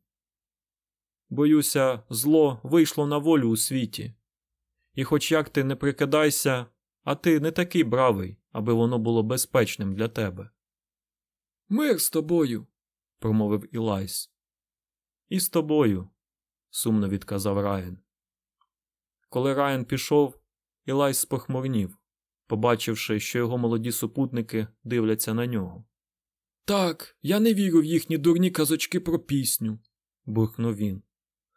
Боюся, зло вийшло на волю у світі, і, хоч як ти не прикидайся, а ти не такий бравий, аби воно було безпечним для тебе. Мир з тобою, промовив Ілайс. І з тобою, сумно відказав Райан. Коли Райан пішов, Ілайс спохмурнів, побачивши, що його молоді супутники дивляться на нього. Так, я не вірю в їхні дурні казочки про пісню, буркнув він.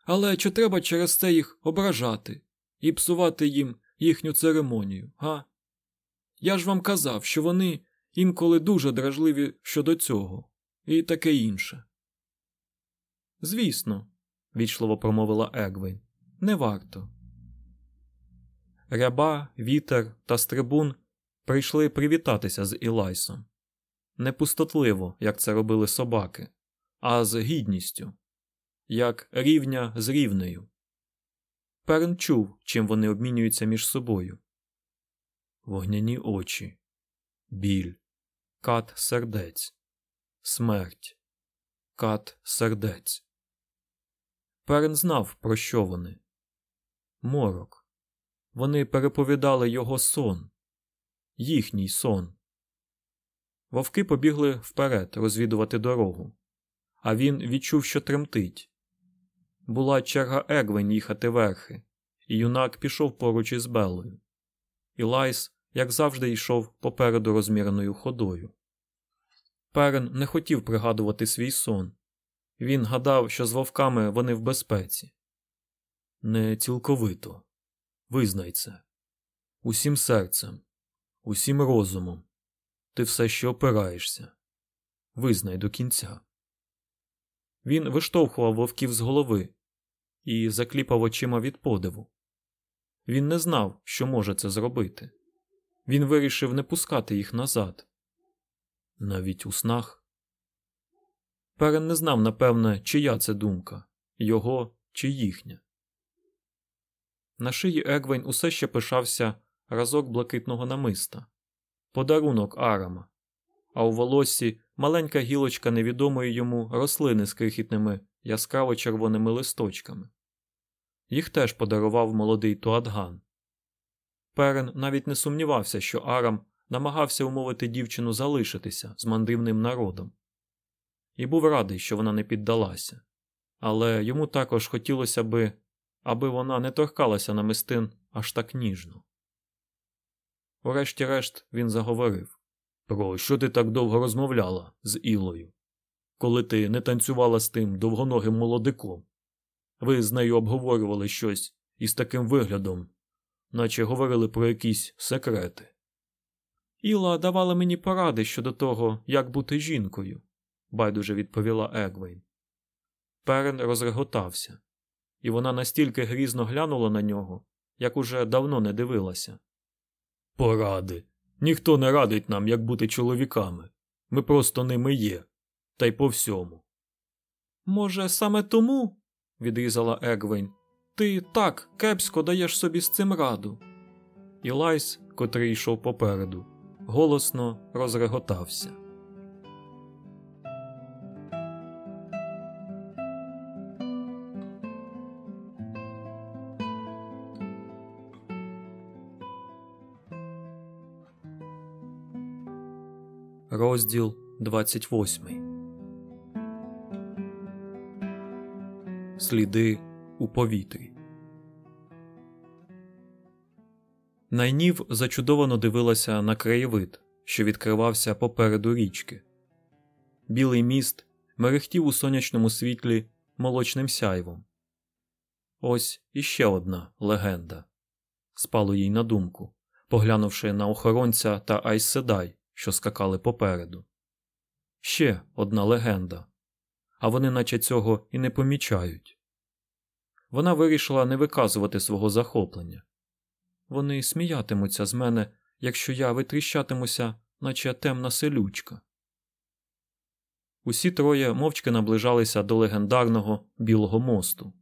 Але чи треба через це їх ображати і псувати їм їхню церемонію, га? Я ж вам казав, що вони інколи дуже дражливі щодо цього, і таке інше. Звісно, вічливо промовила Егвейн, не варто. Ряба, вітер та стрибун прийшли привітатися з Ілайсом. Не пустотливо, як це робили собаки, а з гідністю, як рівня з рівнею. Перн чув, чим вони обмінюються між собою. Вогняні очі, біль, кат сердець, смерть, кат сердець. Перн знав, про що вони. Морок. Вони переповідали його сон, їхній сон. Вовки побігли вперед розвідувати дорогу, а він відчув, що тремтить. Була черга Егвен їхати верхи, і юнак пішов поруч із Белою. Ілайс, як завжди, йшов попереду розміреною ходою. Перен не хотів пригадувати свій сон. Він гадав, що з вовками вони в безпеці. Не цілковито. Визнай це. Усім серцем, усім розумом. Ти все ще опираєшся. Визнай до кінця. Він виштовхував вовків з голови і закліпав очима від подиву. Він не знав, що може це зробити. Він вирішив не пускати їх назад. Навіть у снах. Перен не знав, напевне, чия це думка його чи їхня. На шиї Егвень усе ще пишався разок блакитного намиста, подарунок Арама, а у волосі маленька гілочка невідомої йому рослини з крихітними яскраво червоними листочками. Їх теж подарував молодий Туадган. Перен навіть не сумнівався, що Арам намагався умовити дівчину залишитися з мандрівним народом, і був радий, що вона не піддалася, але йому також хотілося би, аби вона не торкалася намистин аж так ніжно. Урешті-решт він заговорив Про що ти так довго розмовляла з Ілою, коли ти не танцювала з тим довгоногим молодиком? Ви з нею обговорювали щось із таким виглядом, наче говорили про якісь секрети. Іла давала мені поради щодо того, як бути жінкою, байдуже відповіла Егвейн. Перен розреготався, і вона настільки грізно глянула на нього, як уже давно не дивилася. Поради. Ніхто не радить нам, як бути чоловіками. Ми просто ними є, та й по всьому. Може, саме тому, відрізала Егвейн, ти так кепсько даєш собі з цим раду. Ілайс, котрий йшов попереду, голосно розреготався. Розділ 28 Сліди у повітрі. Найнів зачудовано дивилася на краєвид, що відкривався попереду річки. Білий міст мерехтів у сонячному світлі молочним сяйвом. Ось іще одна легенда. Спало їй на думку, поглянувши на охоронця та Айседай, що скакали попереду. Ще одна легенда, а вони, наче цього, і не помічають. Вона вирішила не виказувати свого захоплення. Вони сміятимуться з мене, якщо я витріщатимуся, наче темна селючка. Усі троє мовчки наближалися до легендарного Білого мосту.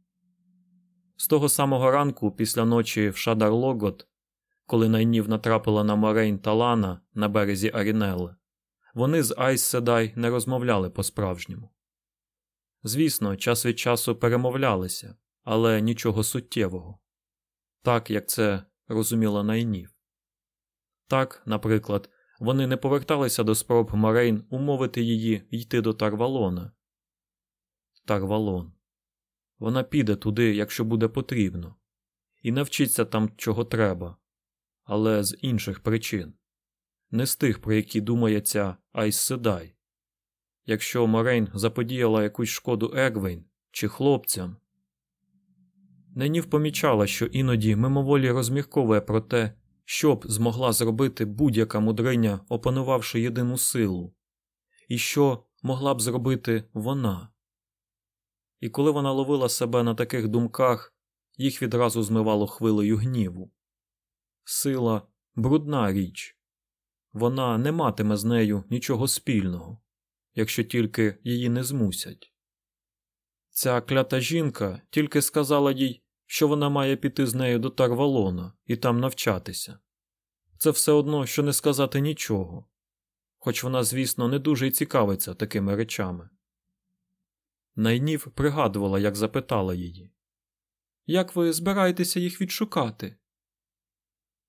З того самого ранку, після ночі в Шадар Лоґот, коли найнів натрапила на Морейн та Лана на березі Арінели, вони з Айз Седай не розмовляли по-справжньому. Звісно, час від часу перемовлялися, але нічого суттєвого. Так як це розуміла найнів. Так, наприклад, вони не поверталися до спроб Морейн умовити її йти до Тарвалона. Тарвалон. Вона піде туди, якщо буде потрібно, і навчиться там, чого треба, але з інших причин, не з тих, про які думає ця Айс Седай. якщо Морейн заподіяла якусь шкоду Егвейн чи хлопцям. Ненів помічала, що іноді мимоволі розмірковує про те, що б змогла зробити будь-яка мудриня, опанувавши єдину силу, і що могла б зробити вона. І коли вона ловила себе на таких думках, їх відразу змивало хвилею гніву. Сила брудна річ, вона не матиме з нею нічого спільного, якщо тільки її не змусять. Ця клята жінка тільки сказала їй, що вона має піти з нею до Тарвалона і там навчатися. Це все одно, що не сказати нічого, хоч вона, звісно, не дуже й цікавиться такими речами. Найнів пригадувала, як запитала її Як ви збираєтеся їх відшукати?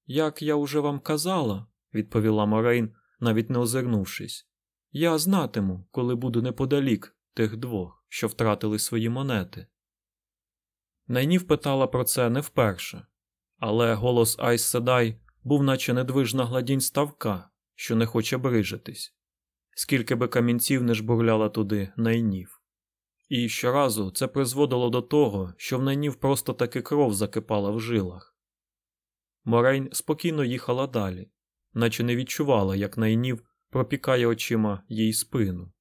Як я уже вам казала, відповіла Морейн, навіть не озирнувшись, я знатиму, коли буду неподалік тих двох, що втратили свої монети. Найнів питала про це не вперше, але голос Айс Седай був наче недвижна гладінь ставка, що не хоче брижитись, скільки би камінців не жбурляла туди найнів. І щоразу це призводило до того, що в найнів просто таки кров закипала в жилах. Морейн спокійно їхала далі, наче не відчувала, як найнів пропікає очима їй спину,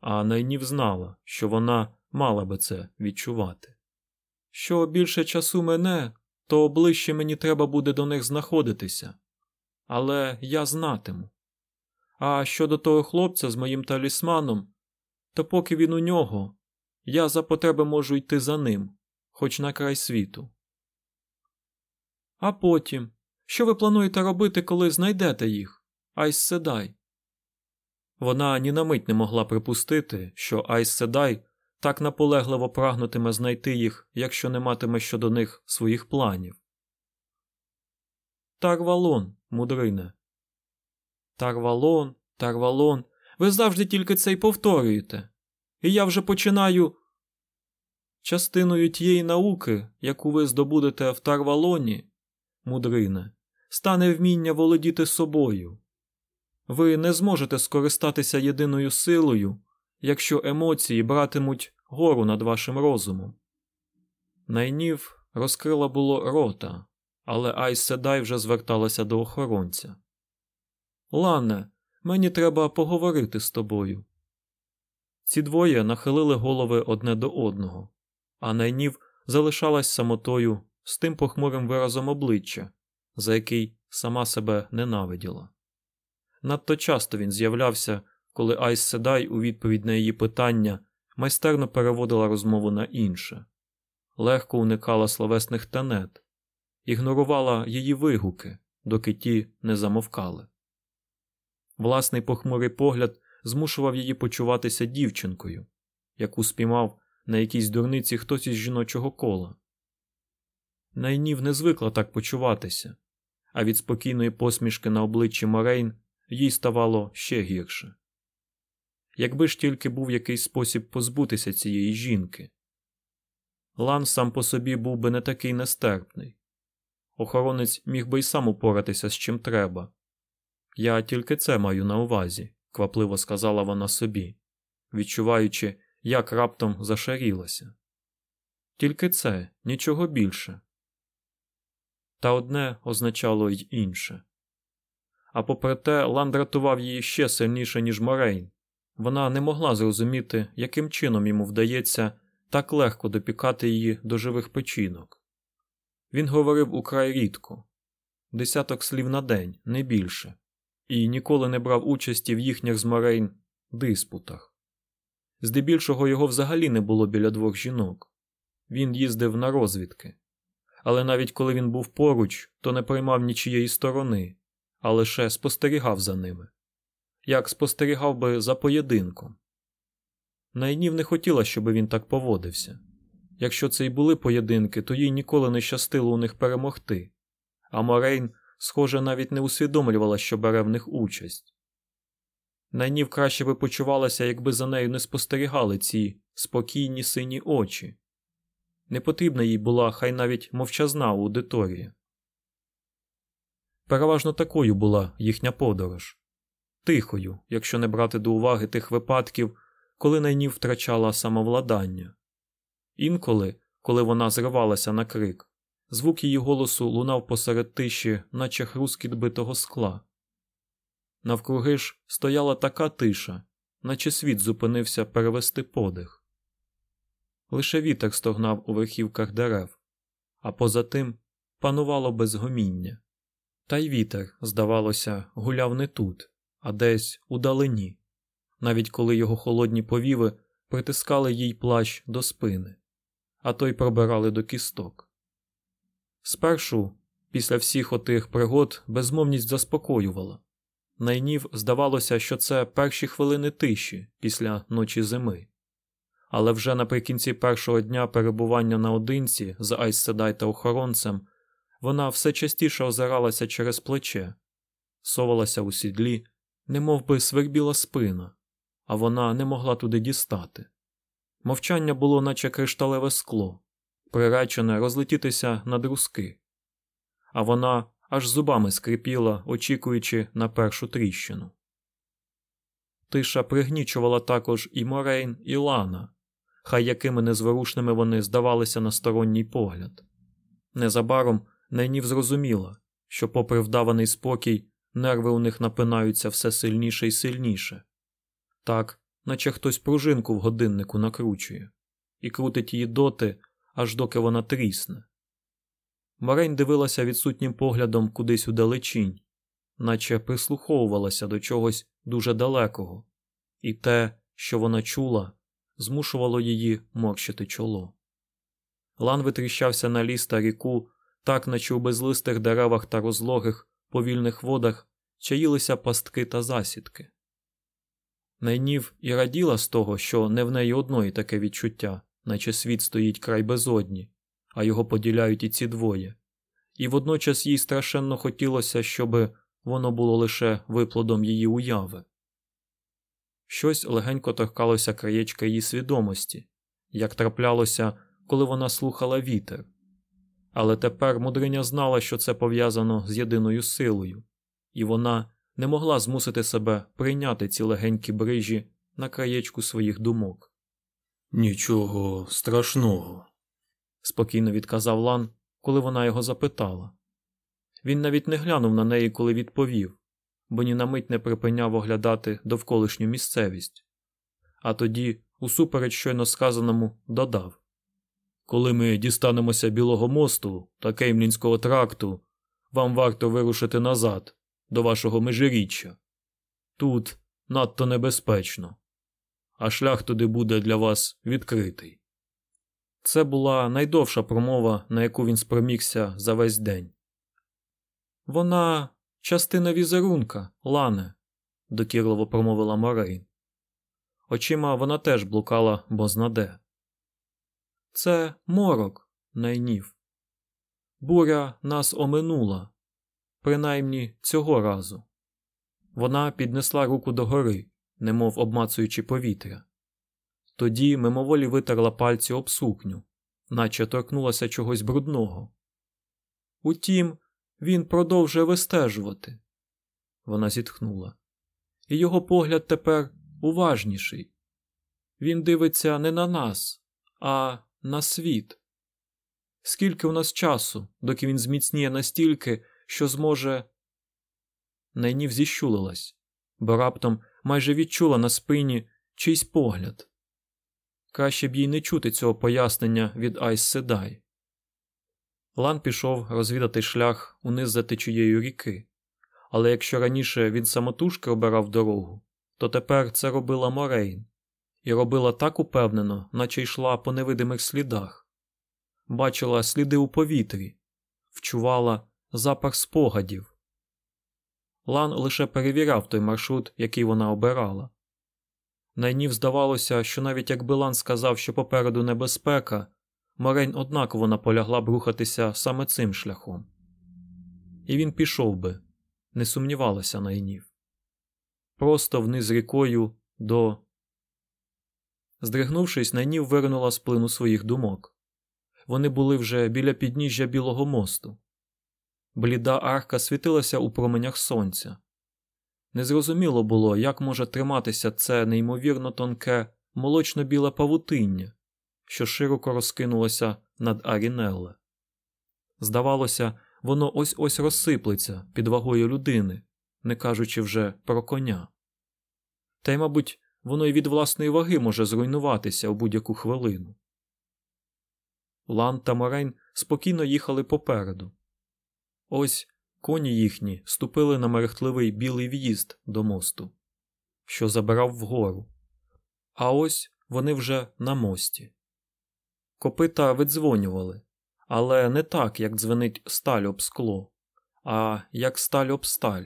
а найнів знала, що вона мала би це відчувати. Що більше часу мене, то ближче мені треба буде до них знаходитися, але я знатиму. А щодо того хлопця з моїм талісманом, то поки він у нього, я за потреби можу йти за ним, хоч на край світу. А потім, що ви плануєте робити, коли знайдете їх? Айс Седай? Вона ні на мить не могла припустити, що Айс Седай так наполегливо прагнутиме знайти їх, якщо не матиме щодо них своїх планів. Тарвалон, мудрине. Тарвалон, Тарвалон, ви завжди тільки це й повторюєте. І я вже починаю. Частиною тієї науки, яку ви здобудете в Тарвалоні, мудрине, стане вміння володіти собою. Ви не зможете скористатися єдиною силою, якщо емоції братимуть гору над вашим розумом. Найнів розкрила було рота, але Айс Седай вже зверталася до охоронця. Лане, мені треба поговорити з тобою. Ці двоє нахилили голови одне до одного, а найнів залишалась самотою з тим похмурим виразом обличчя, за який сама себе ненавиділа. Надто часто він з'являвся, коли Айс Седай у відповідь на її питання майстерно переводила розмову на інше, легко уникала словесних тенет, ігнорувала її вигуки, доки ті не замовкали. Власний похмурий погляд змушував її почуватися дівчинкою, яку спіймав на якійсь дурниці хтось із жіночого кола. Найнів не звикла так почуватися, а від спокійної посмішки на обличчі Морейн їй ставало ще гірше. Якби ж тільки був якийсь спосіб позбутися цієї жінки. Лан сам по собі був би не такий нестерпний. Охоронець міг би й сам упоратися з чим треба. Я тільки це маю на увазі, квапливо сказала вона собі, відчуваючи, як раптом зашарілася. Тільки це, нічого більше. Та одне означало й інше. А попри те, Лан дратував її ще сильніше, ніж Морейн. Вона не могла зрозуміти, яким чином йому вдається так легко допікати її до живих печінок. Він говорив украй рідко десяток слів на день, не більше, і ніколи не брав участі в їхніх з Морейн диспутах. Здебільшого його взагалі не було біля двох жінок. Він їздив на розвідки, але навіть коли він був поруч, то не приймав нічієї сторони, а лише спостерігав за ними, як спостерігав би за поєдинком. Найнів не хотіла, щоб він так поводився. Якщо це й були поєдинки, то їй ніколи не щастило у них перемогти, а Морейн, схоже, навіть не усвідомлювала, що бере в них участь. Найнів краще би почувалася, якби за нею не спостерігали ці спокійні сині очі. Не потрібна їй була хай навіть мовчазна аудиторія. Переважно такою була їхня подорож тихою, якщо не брати до уваги тих випадків, коли найнів втрачала самовладання. Інколи, коли вона зривалася на крик, звук її голосу лунав посеред тиші, наче хрускіт битого скла. Навкруги ж стояла така тиша, наче світ зупинився перевести подих. Лише вітер стогнав у верхівках дерев, а поза тим панувало безгоміння. Та й вітер, здавалося, гуляв не тут, а десь у далині, навіть коли його холодні повіви притискали їй плащ до спини, а той пробирали до кісток. Спершу, після всіх отих пригод, безмовність заспокоювала. Найнів здавалося, що це перші хвилини тиші після ночі зими. Але вже наприкінці першого дня перебування наодинці з Айсседай та охоронцем вона все частіше озиралася через плече, совалася у сідлі, немов би свербіла спина, а вона не могла туди дістати. Мовчання було, наче кришталеве скло, приречене розлетітися на друзки, а вона аж зубами скрипіла, очікуючи на першу тріщину. Тиша пригнічувала також і Морейн, і Лана, хай якими незворушними вони здавалися на сторонній погляд. Незабаром Найнів зрозуміла, що, попри вдаваний спокій, нерви у них напинаються все сильніше і сильніше, так, наче хтось пружинку в годиннику накручує, і крутить її доти, аж доки вона трісне. Марень дивилася відсутнім поглядом кудись у далечінь, наче прислуховувалася до чогось дуже далекого, і те, що вона чула, змушувало її морщити чоло. Лан витріщався на ліс та ріку, так наче у безлистих деревах та розлогих, повільних водах чаїлися пастки та засідки. Найнів і раділа з того, що не в неї одної таке відчуття, наче світ стоїть край безодні, а його поділяють і ці двоє, і водночас їй страшенно хотілося, щоб воно було лише виплодом її уяви. Щось легенько торкалося краєчка її свідомості, як траплялося, коли вона слухала вітер. Але тепер мудриня знала, що це пов'язано з єдиною силою, і вона не могла змусити себе прийняти ці легенькі брижі на краєчку своїх думок. Нічого страшного, спокійно відказав Лан, коли вона його запитала. Він навіть не глянув на неї, коли відповів, бо ні на мить не припиняв оглядати довколишню місцевість. А тоді, усупереч щойно сказаному, додав Коли ми дістанемося Білого мосту та Кеймлінського тракту, вам варто вирушити назад, до вашого межиріччя. Тут надто небезпечно, а шлях туди буде для вас відкритий. Це була найдовша промова, на яку він спромігся за весь день. Вона частина візерунка, Лане, докірливо промовила Морейн. Очима вона теж блукала бознаде. Це морок, найнів. Буря нас оминула, принаймні цього разу. Вона піднесла руку догори, немов обмацуючи повітря. Тоді мимоволі витерла пальці об сукню, наче торкнулася чогось брудного. Утім, він продовжує вистежувати. Вона зітхнула. І його погляд тепер уважніший. Він дивиться не на нас, а на світ. Скільки у нас часу, доки він зміцніє настільки, що зможе. Найнів зіщулилась, бо раптом майже відчула на спині чийсь погляд. Краще б їй не чути цього пояснення від Айс Седай. Лан пішов розвідати шлях униз за течією ріки, але якщо раніше він самотужки обирав дорогу, то тепер це робила Морейн, і робила так упевнено, наче йшла по невидимих слідах, бачила сліди у повітрі, вчувала запах спогадів. Лан лише перевіряв той маршрут, який вона обирала. Найнів здавалося, що навіть якби Лан сказав, що попереду небезпека, Морень однаково наполягла б рухатися саме цим шляхом. І він пішов би, не сумнівалася Найнів. Просто вниз рікою до. Здригнувшись, Найнів вирнула з плину своїх думок. Вони були вже біля підніжжя Білого мосту. Бліда арка світилася у променях сонця. Незрозуміло було, як може триматися це неймовірно тонке молочно-біле павутиння, що широко розкинулося над Арінелле. Здавалося, воно ось ось розсиплеться під вагою людини, не кажучи вже про коня. Та й, мабуть, воно й від власної ваги може зруйнуватися у будь-яку хвилину. Лан та Морейн спокійно їхали попереду. Ось коні їхні ступили на мерехтливий білий в'їзд до мосту, що забирав вгору. А ось вони вже на мості. Копита видзвонювали, але не так, як дзвенить сталь об скло, а як сталь об сталь.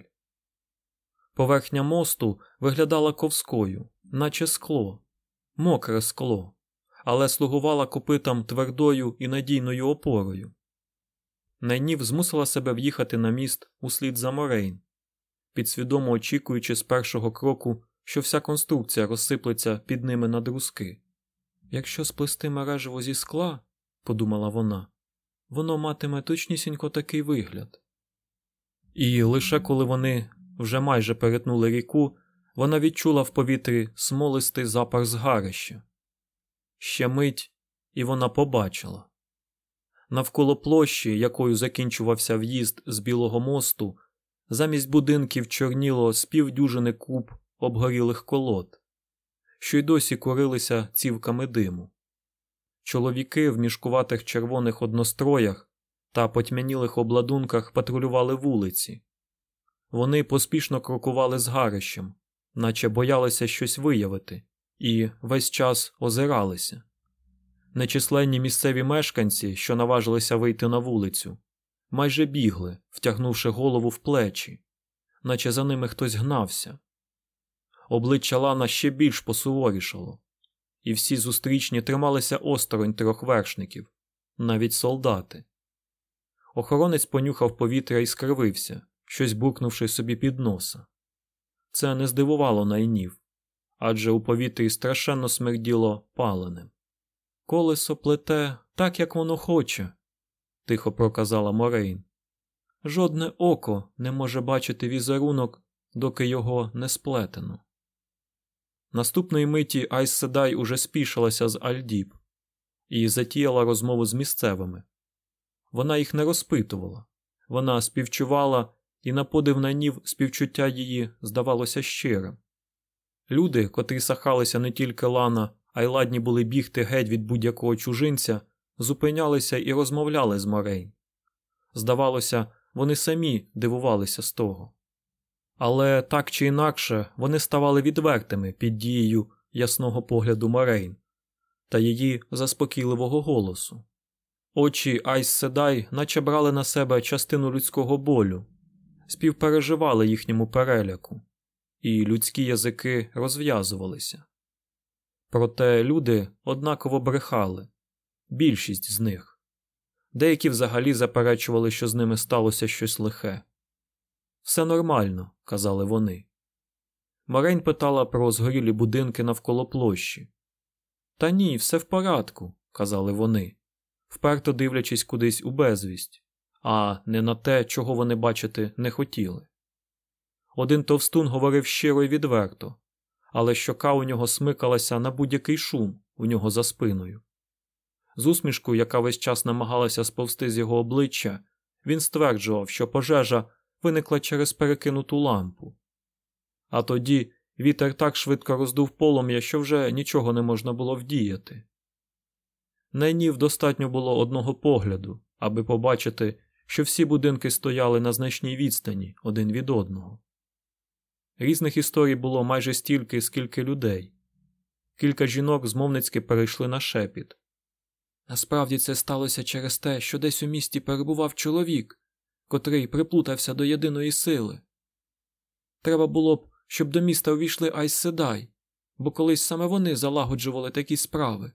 Поверхня мосту виглядала ковською, наче скло, мокре скло, але слугувала копитам твердою і надійною опорою. Найнів змусила себе в'їхати на міст услід за Морейн, підсвідомо очікуючи з першого кроку, що вся конструкція розсиплеться під ними на друзки. Якщо сплести мережево зі скла, подумала вона, воно матиме точнісінько такий вигляд. І лише коли вони вже майже перетнули ріку, вона відчула в повітрі смолистий запах згарища. Ще мить, і вона побачила. Навколо площі, якою закінчувався в'їзд з Білого мосту, замість будинків чорніло з півдюжини куб обгорілих колод, що й досі курилися цівками диму. Чоловіки в мішкуватих червоних одностроях та потьмянілих обладунках патрулювали вулиці. Вони поспішно крокували з гарищем, наче боялися щось виявити, і весь час озиралися. Нечисленні місцеві мешканці, що наважилися вийти на вулицю, майже бігли, втягнувши голову в плечі, наче за ними хтось гнався. Обличчя Лана ще більш посуворішало, і всі зустрічні трималися осторонь трьох вершників, навіть солдати. Охоронець понюхав повітря і скривився, щось буркнувши собі під носа. Це не здивувало найнів, адже у повітрі страшенно смерділо паленим. Колесо плете так, як воно хоче, тихо проказала Морейн. Жодне око не може бачити візерунок, доки його не сплетено. Наступної миті Айс Седай уже спішилася з Альдіб і затіяла розмову з місцевими. Вона їх не розпитувала, вона співчувала, і на подив на нів співчуття її здавалося щирим. Люди, котрі сахалися не тільки лана, а й ладні були бігти геть від будь-якого чужинця, зупинялися і розмовляли з Морейн. Здавалося, вони самі дивувалися з того. Але так чи інакше вони ставали відвертими під дією ясного погляду Морейн та її заспокійливого голосу. Очі Айс Седай наче брали на себе частину людського болю, співпереживали їхньому переляку, і людські язики розв'язувалися. Проте люди однаково брехали більшість з них. Деякі взагалі заперечували, що з ними сталося щось лихе. Все нормально, казали вони. Марень питала про згорілі будинки навколо площі. Та ні, все в порядку, казали вони, вперто дивлячись кудись у безвість, а не на те, чого вони бачити не хотіли. Один товстун говорив щиро й відверто, але щока у нього смикалася на будь-який шум у нього за спиною. З усмішкою, яка весь час намагалася сповзти з його обличчя, він стверджував, що пожежа виникла через перекинуту лампу. А тоді вітер так швидко роздув полум'я, що вже нічого не можна було вдіяти. Найнів достатньо було одного погляду, аби побачити, що всі будинки стояли на значній відстані один від одного. Різних історій було майже стільки, скільки людей. Кілька жінок змовницьки перейшли на шепіт. Насправді це сталося через те, що десь у місті перебував чоловік, котрий приплутався до єдиної сили. Треба було б, щоб до міста увійшли Айсседай, бо колись саме вони залагоджували такі справи.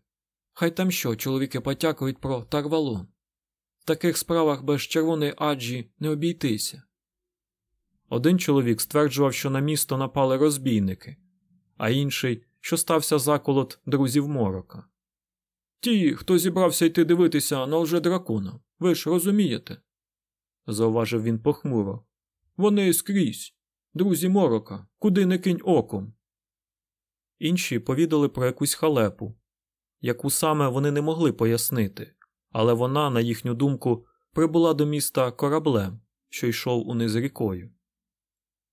Хай там що чоловіки потякують про Тарвалон. В таких справах без червоної аджі не обійтися. Один чоловік стверджував, що на місто напали розбійники, а інший, що стався заколот друзів морока. Ті, хто зібрався йти дивитися на лже-дракона, ви ж розумієте, зауважив він похмуро. Вони скрізь, друзі морока, куди не кинь оком. інші повідали про якусь халепу, яку саме вони не могли пояснити, але вона, на їхню думку, прибула до міста кораблем, що йшов униз рікою.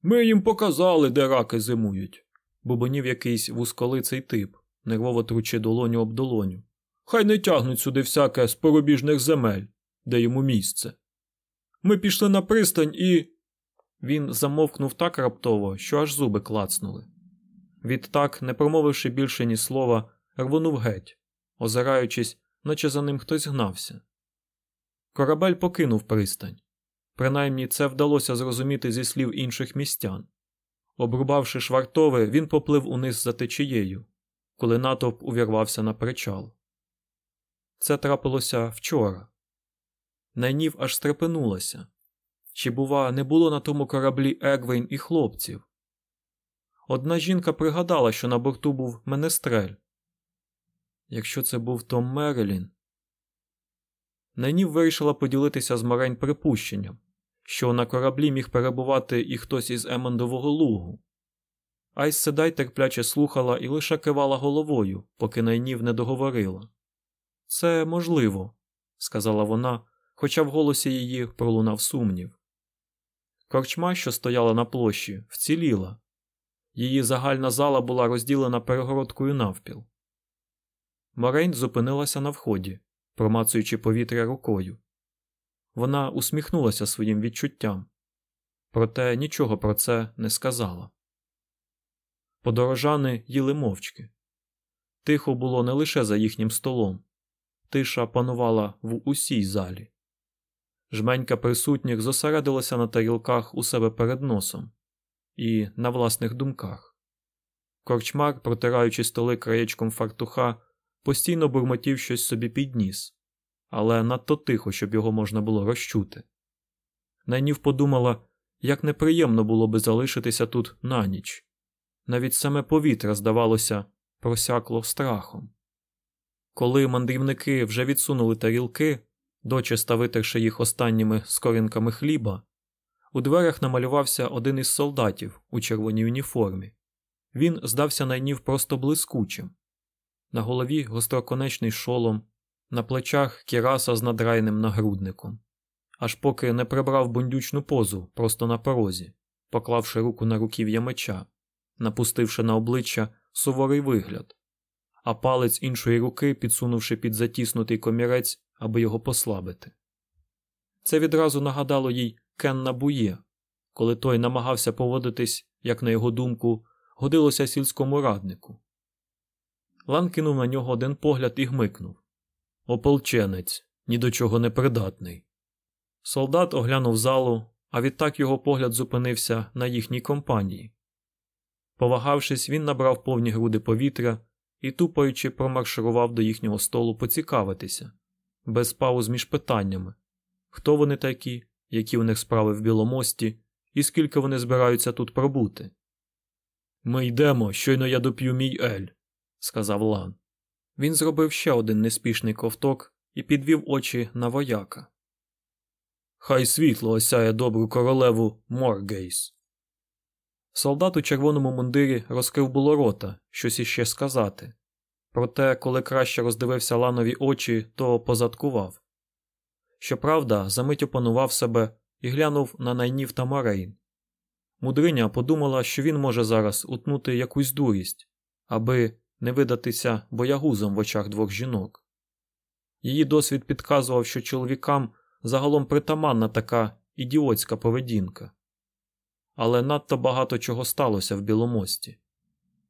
Ми їм показали, де раки зимують, бубонів якийсь вузколиций тип, нервово тручи долоню об долоню. Хай не тягнуть сюди всяке з порубіжних земель, де йому місце. Ми пішли на пристань і. Він замовкнув так раптово, що аж зуби клацнули. Відтак, не промовивши більше ні слова, рвонув геть, озираючись, наче за ним хтось гнався. Корабель покинув пристань. Принаймні це вдалося зрозуміти зі слів інших містян. Обрубавши швартове, він поплив униз за течією, коли натовп увірвався на причал. Це трапилося вчора. Найнів аж стрепенулася. Чи, бува, не було на тому кораблі Егвейн і хлопців? Одна жінка пригадала, що на борту був менестрель. Якщо це був Том Мерелін. Найнів вирішила поділитися з Марень припущенням, що на кораблі міг перебувати і хтось із Емондового лугу. Айс Седай терпляче слухала і лише кивала головою, поки найнів не договорила. Це можливо, сказала вона, хоча в голосі її пролунав сумнів. Корчма, що стояла на площі, вціліла. Її загальна зала була розділена перегородкою навпіл. Морейн зупинилася на вході, промацуючи повітря рукою. Вона усміхнулася своїм відчуттям, проте нічого про це не сказала. Подорожани їли мовчки. Тихо було не лише за їхнім столом, тиша панувала в усій залі. Жменька присутніх зосередилася на тарілках у себе перед носом і на власних думках. Корчмар, протираючи столи краєчком фартуха, постійно бурмотів щось собі підніс, але надто тихо, щоб його можна було розчути. Найнів подумала, як неприємно було би залишитися тут на ніч. Навіть саме повітря, здавалося, просякло страхом. Коли мандрівники вже відсунули тарілки, дочиста витерши їх останніми скоринками хліба, у дверях намалювався один із солдатів у червоній уніформі. Він здався найнів просто блискучим. На голові гостроконечний шолом, на плечах кіраса з надрайним нагрудником, аж поки не прибрав бундючну позу просто на порозі, поклавши руку на руків'я меча, напустивши на обличчя суворий вигляд, а палець іншої руки підсунувши під затіснутий комірець, аби його послабити. Це відразу нагадало їй Кенна Бує, коли той намагався поводитись, як на його думку, годилося сільському раднику. Лан кинув на нього один погляд і гмикнув Ополченець, ні до чого не придатний. Солдат оглянув залу, а відтак його погляд зупинився на їхній компанії. Повагавшись, він набрав повні груди повітря і, тупаючи, промарширував до їхнього столу поцікавитися, без пауз між питаннями хто вони такі, які у них справи в Біломості, і скільки вони збираються тут пробути. Ми йдемо, щойно я доп'ю мій ель, сказав Лан. Він зробив ще один неспішний ковток і підвів очі на вояка. Хай світло осяє добру королеву Моргейс. Солдат у червоному мундирі розкрив було рота щось іще сказати. Проте, коли краще роздивився ланові очі, то позадкував. Щоправда, замить опанував себе і глянув на найнів та Морейн. Мудриня подумала, що він може зараз утнути якусь дурість, аби не видатися боягузом в очах двох жінок. Її досвід підказував, що чоловікам загалом притаманна така ідіотська поведінка. Але надто багато чого сталося в Біломості,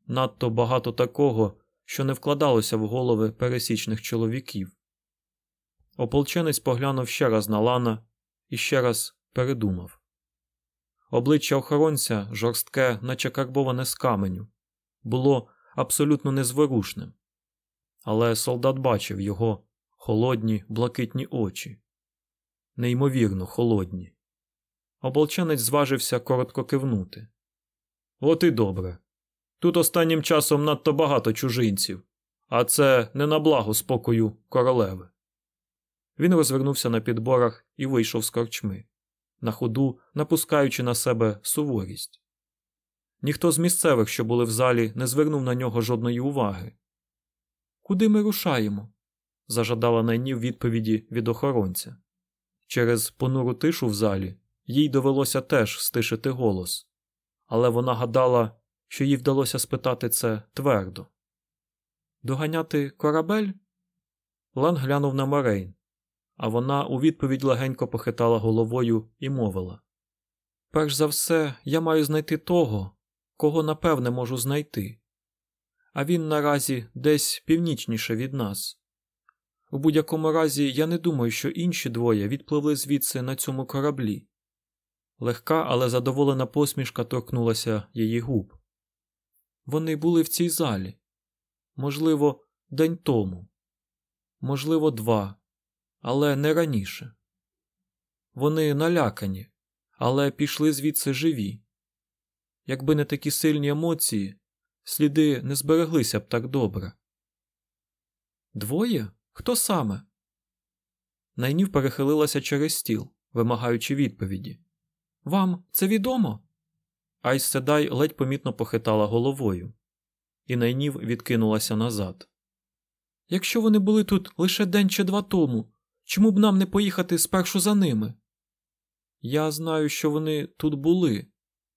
надто багато такого, що не вкладалося в голови пересічних чоловіків. Ополченець поглянув ще раз на Лана і ще раз передумав. Обличчя охоронця, жорстке, наче карбоване з каменю, було абсолютно незворушним, але солдат бачив його холодні, блакитні очі, неймовірно холодні. Ополченець зважився коротко кивнути. От і добре. Тут останнім часом надто багато чужинців, а це не на благо спокою королеви. Він розвернувся на підборах і вийшов з корчми, на ходу напускаючи на себе суворість. ніхто з місцевих, що були в залі, не звернув на нього жодної уваги. Куди ми рушаємо? зажадала найнів відповіді від охоронця. Через понуру тишу в залі їй довелося теж стишити голос, але вона гадала, що їй вдалося спитати це твердо. Доганяти корабель? Лан глянув на Морейн, а вона у відповідь легенько похитала головою і мовила: Перш за все, я маю знайти того, кого напевне можу знайти. А він наразі десь північніше від нас. У будь-якому разі, я не думаю, що інші двоє відпливли звідси на цьому кораблі. Легка, але задоволена посмішка торкнулася її губ. Вони були в цій залі. Можливо, день тому, можливо, два, але не раніше. Вони налякані, але пішли звідси живі. Якби не такі сильні емоції, сліди не збереглися б так добре. Двоє? Хто саме? Найнів перехилилася через стіл, вимагаючи відповіді. Вам це відомо? Айс Седай ледь помітно похитала головою, і найнів відкинулася назад. Якщо вони були тут лише день чи два тому, чому б нам не поїхати спершу за ними? Я знаю, що вони тут були,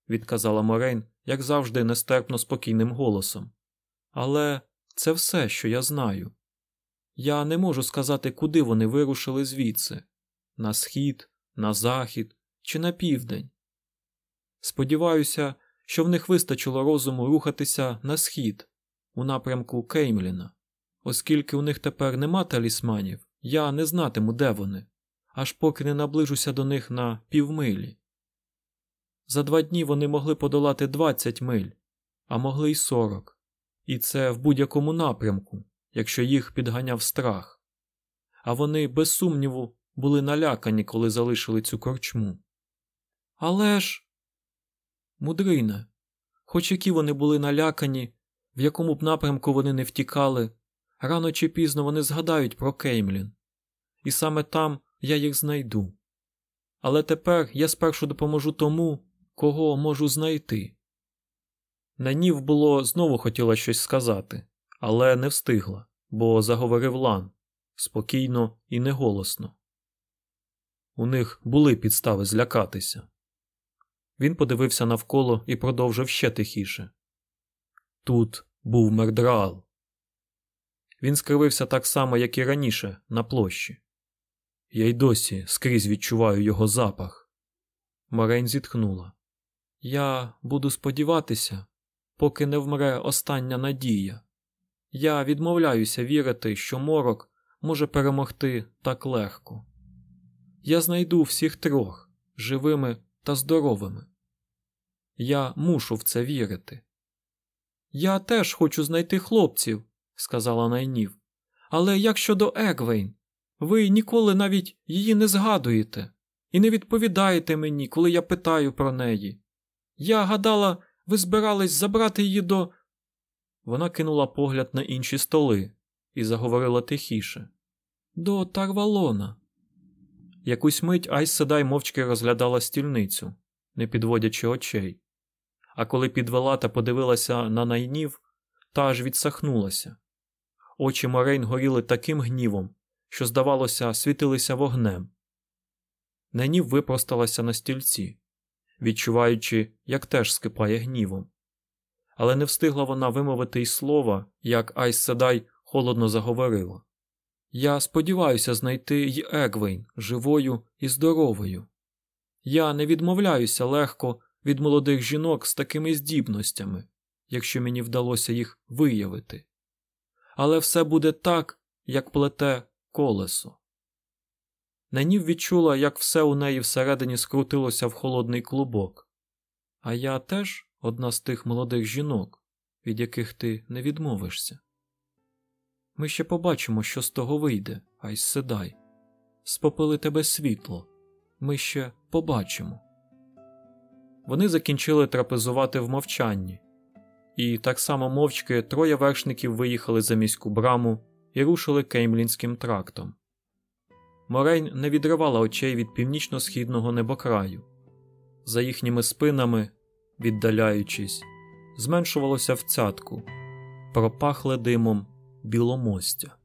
відказала Морейн, як завжди, нестерпно спокійним голосом. Але це все, що я знаю. Я не можу сказати, куди вони вирушили звідси на схід, на захід чи на південь. Сподіваюся, що в них вистачило розуму рухатися на схід, у напрямку Кеймліна, оскільки у них тепер нема талісманів, я не знатиму, де вони, аж поки не наближуся до них на півмилі. За два дні вони могли подолати 20 миль, а могли й 40, і це в будь-якому напрямку, якщо їх підганяв страх. А вони, без сумніву, були налякані, коли залишили цю корчму. Але ж, мудрине, хоч які вони були налякані, в якому б напрямку вони не втікали, рано чи пізно вони згадають про Кеймлін, і саме там я їх знайду. Але тепер я спершу допоможу тому, кого можу знайти. Нанів було знову хотіла щось сказати, але не встигла, бо заговорив Лан спокійно і неголосно. У них були підстави злякатися. Він подивився навколо і продовжив ще тихіше. Тут був мердраал. Він скривився так само, як і раніше, на площі. Я й досі скрізь відчуваю його запах. Морень зітхнула. Я буду сподіватися, поки не вмре остання надія. Я відмовляюся вірити, що морок може перемогти так легко. Я знайду всіх трьох живими та здоровими. Я мушу в це вірити. Я теж хочу знайти хлопців, сказала Найнів. Але як щодо Егвейн, ви ніколи навіть її не згадуєте і не відповідаєте мені, коли я питаю про неї. Я гадала, ви збирались забрати її до. Вона кинула погляд на інші столи і заговорила тихіше. До Тарвалона. Якусь мить Айс Седай мовчки розглядала стільницю, не підводячи очей. А коли підвела та подивилася на найнів, та аж відсахнулася. Очі Морейн горіли таким гнівом, що, здавалося, світилися вогнем. Найнів випросталася на стільці, відчуваючи, як теж скипає гнівом. Але не встигла вона вимовити й слова, як Айс Седай холодно заговорила. Я сподіваюся знайти й Егвейн живою і здоровою. Я не відмовляюся легко від молодих жінок з такими здібностями, якщо мені вдалося їх виявити. Але все буде так, як плете колесо. Нанів відчула, як все у неї всередині скрутилося в холодний клубок. А я теж одна з тих молодих жінок, від яких ти не відмовишся. Ми ще побачимо, що з того вийде, Айс Седай. Спопили тебе світло. Ми ще побачимо. Вони закінчили трапезувати в мовчанні, і так само мовчки троє вершників виїхали за міську браму і рушили Кеймлінським трактом. Морейн не відривала очей від північно-східного небокраю. За їхніми спинами, віддаляючись, зменшувалося в цятку, пропахле димом біломостя.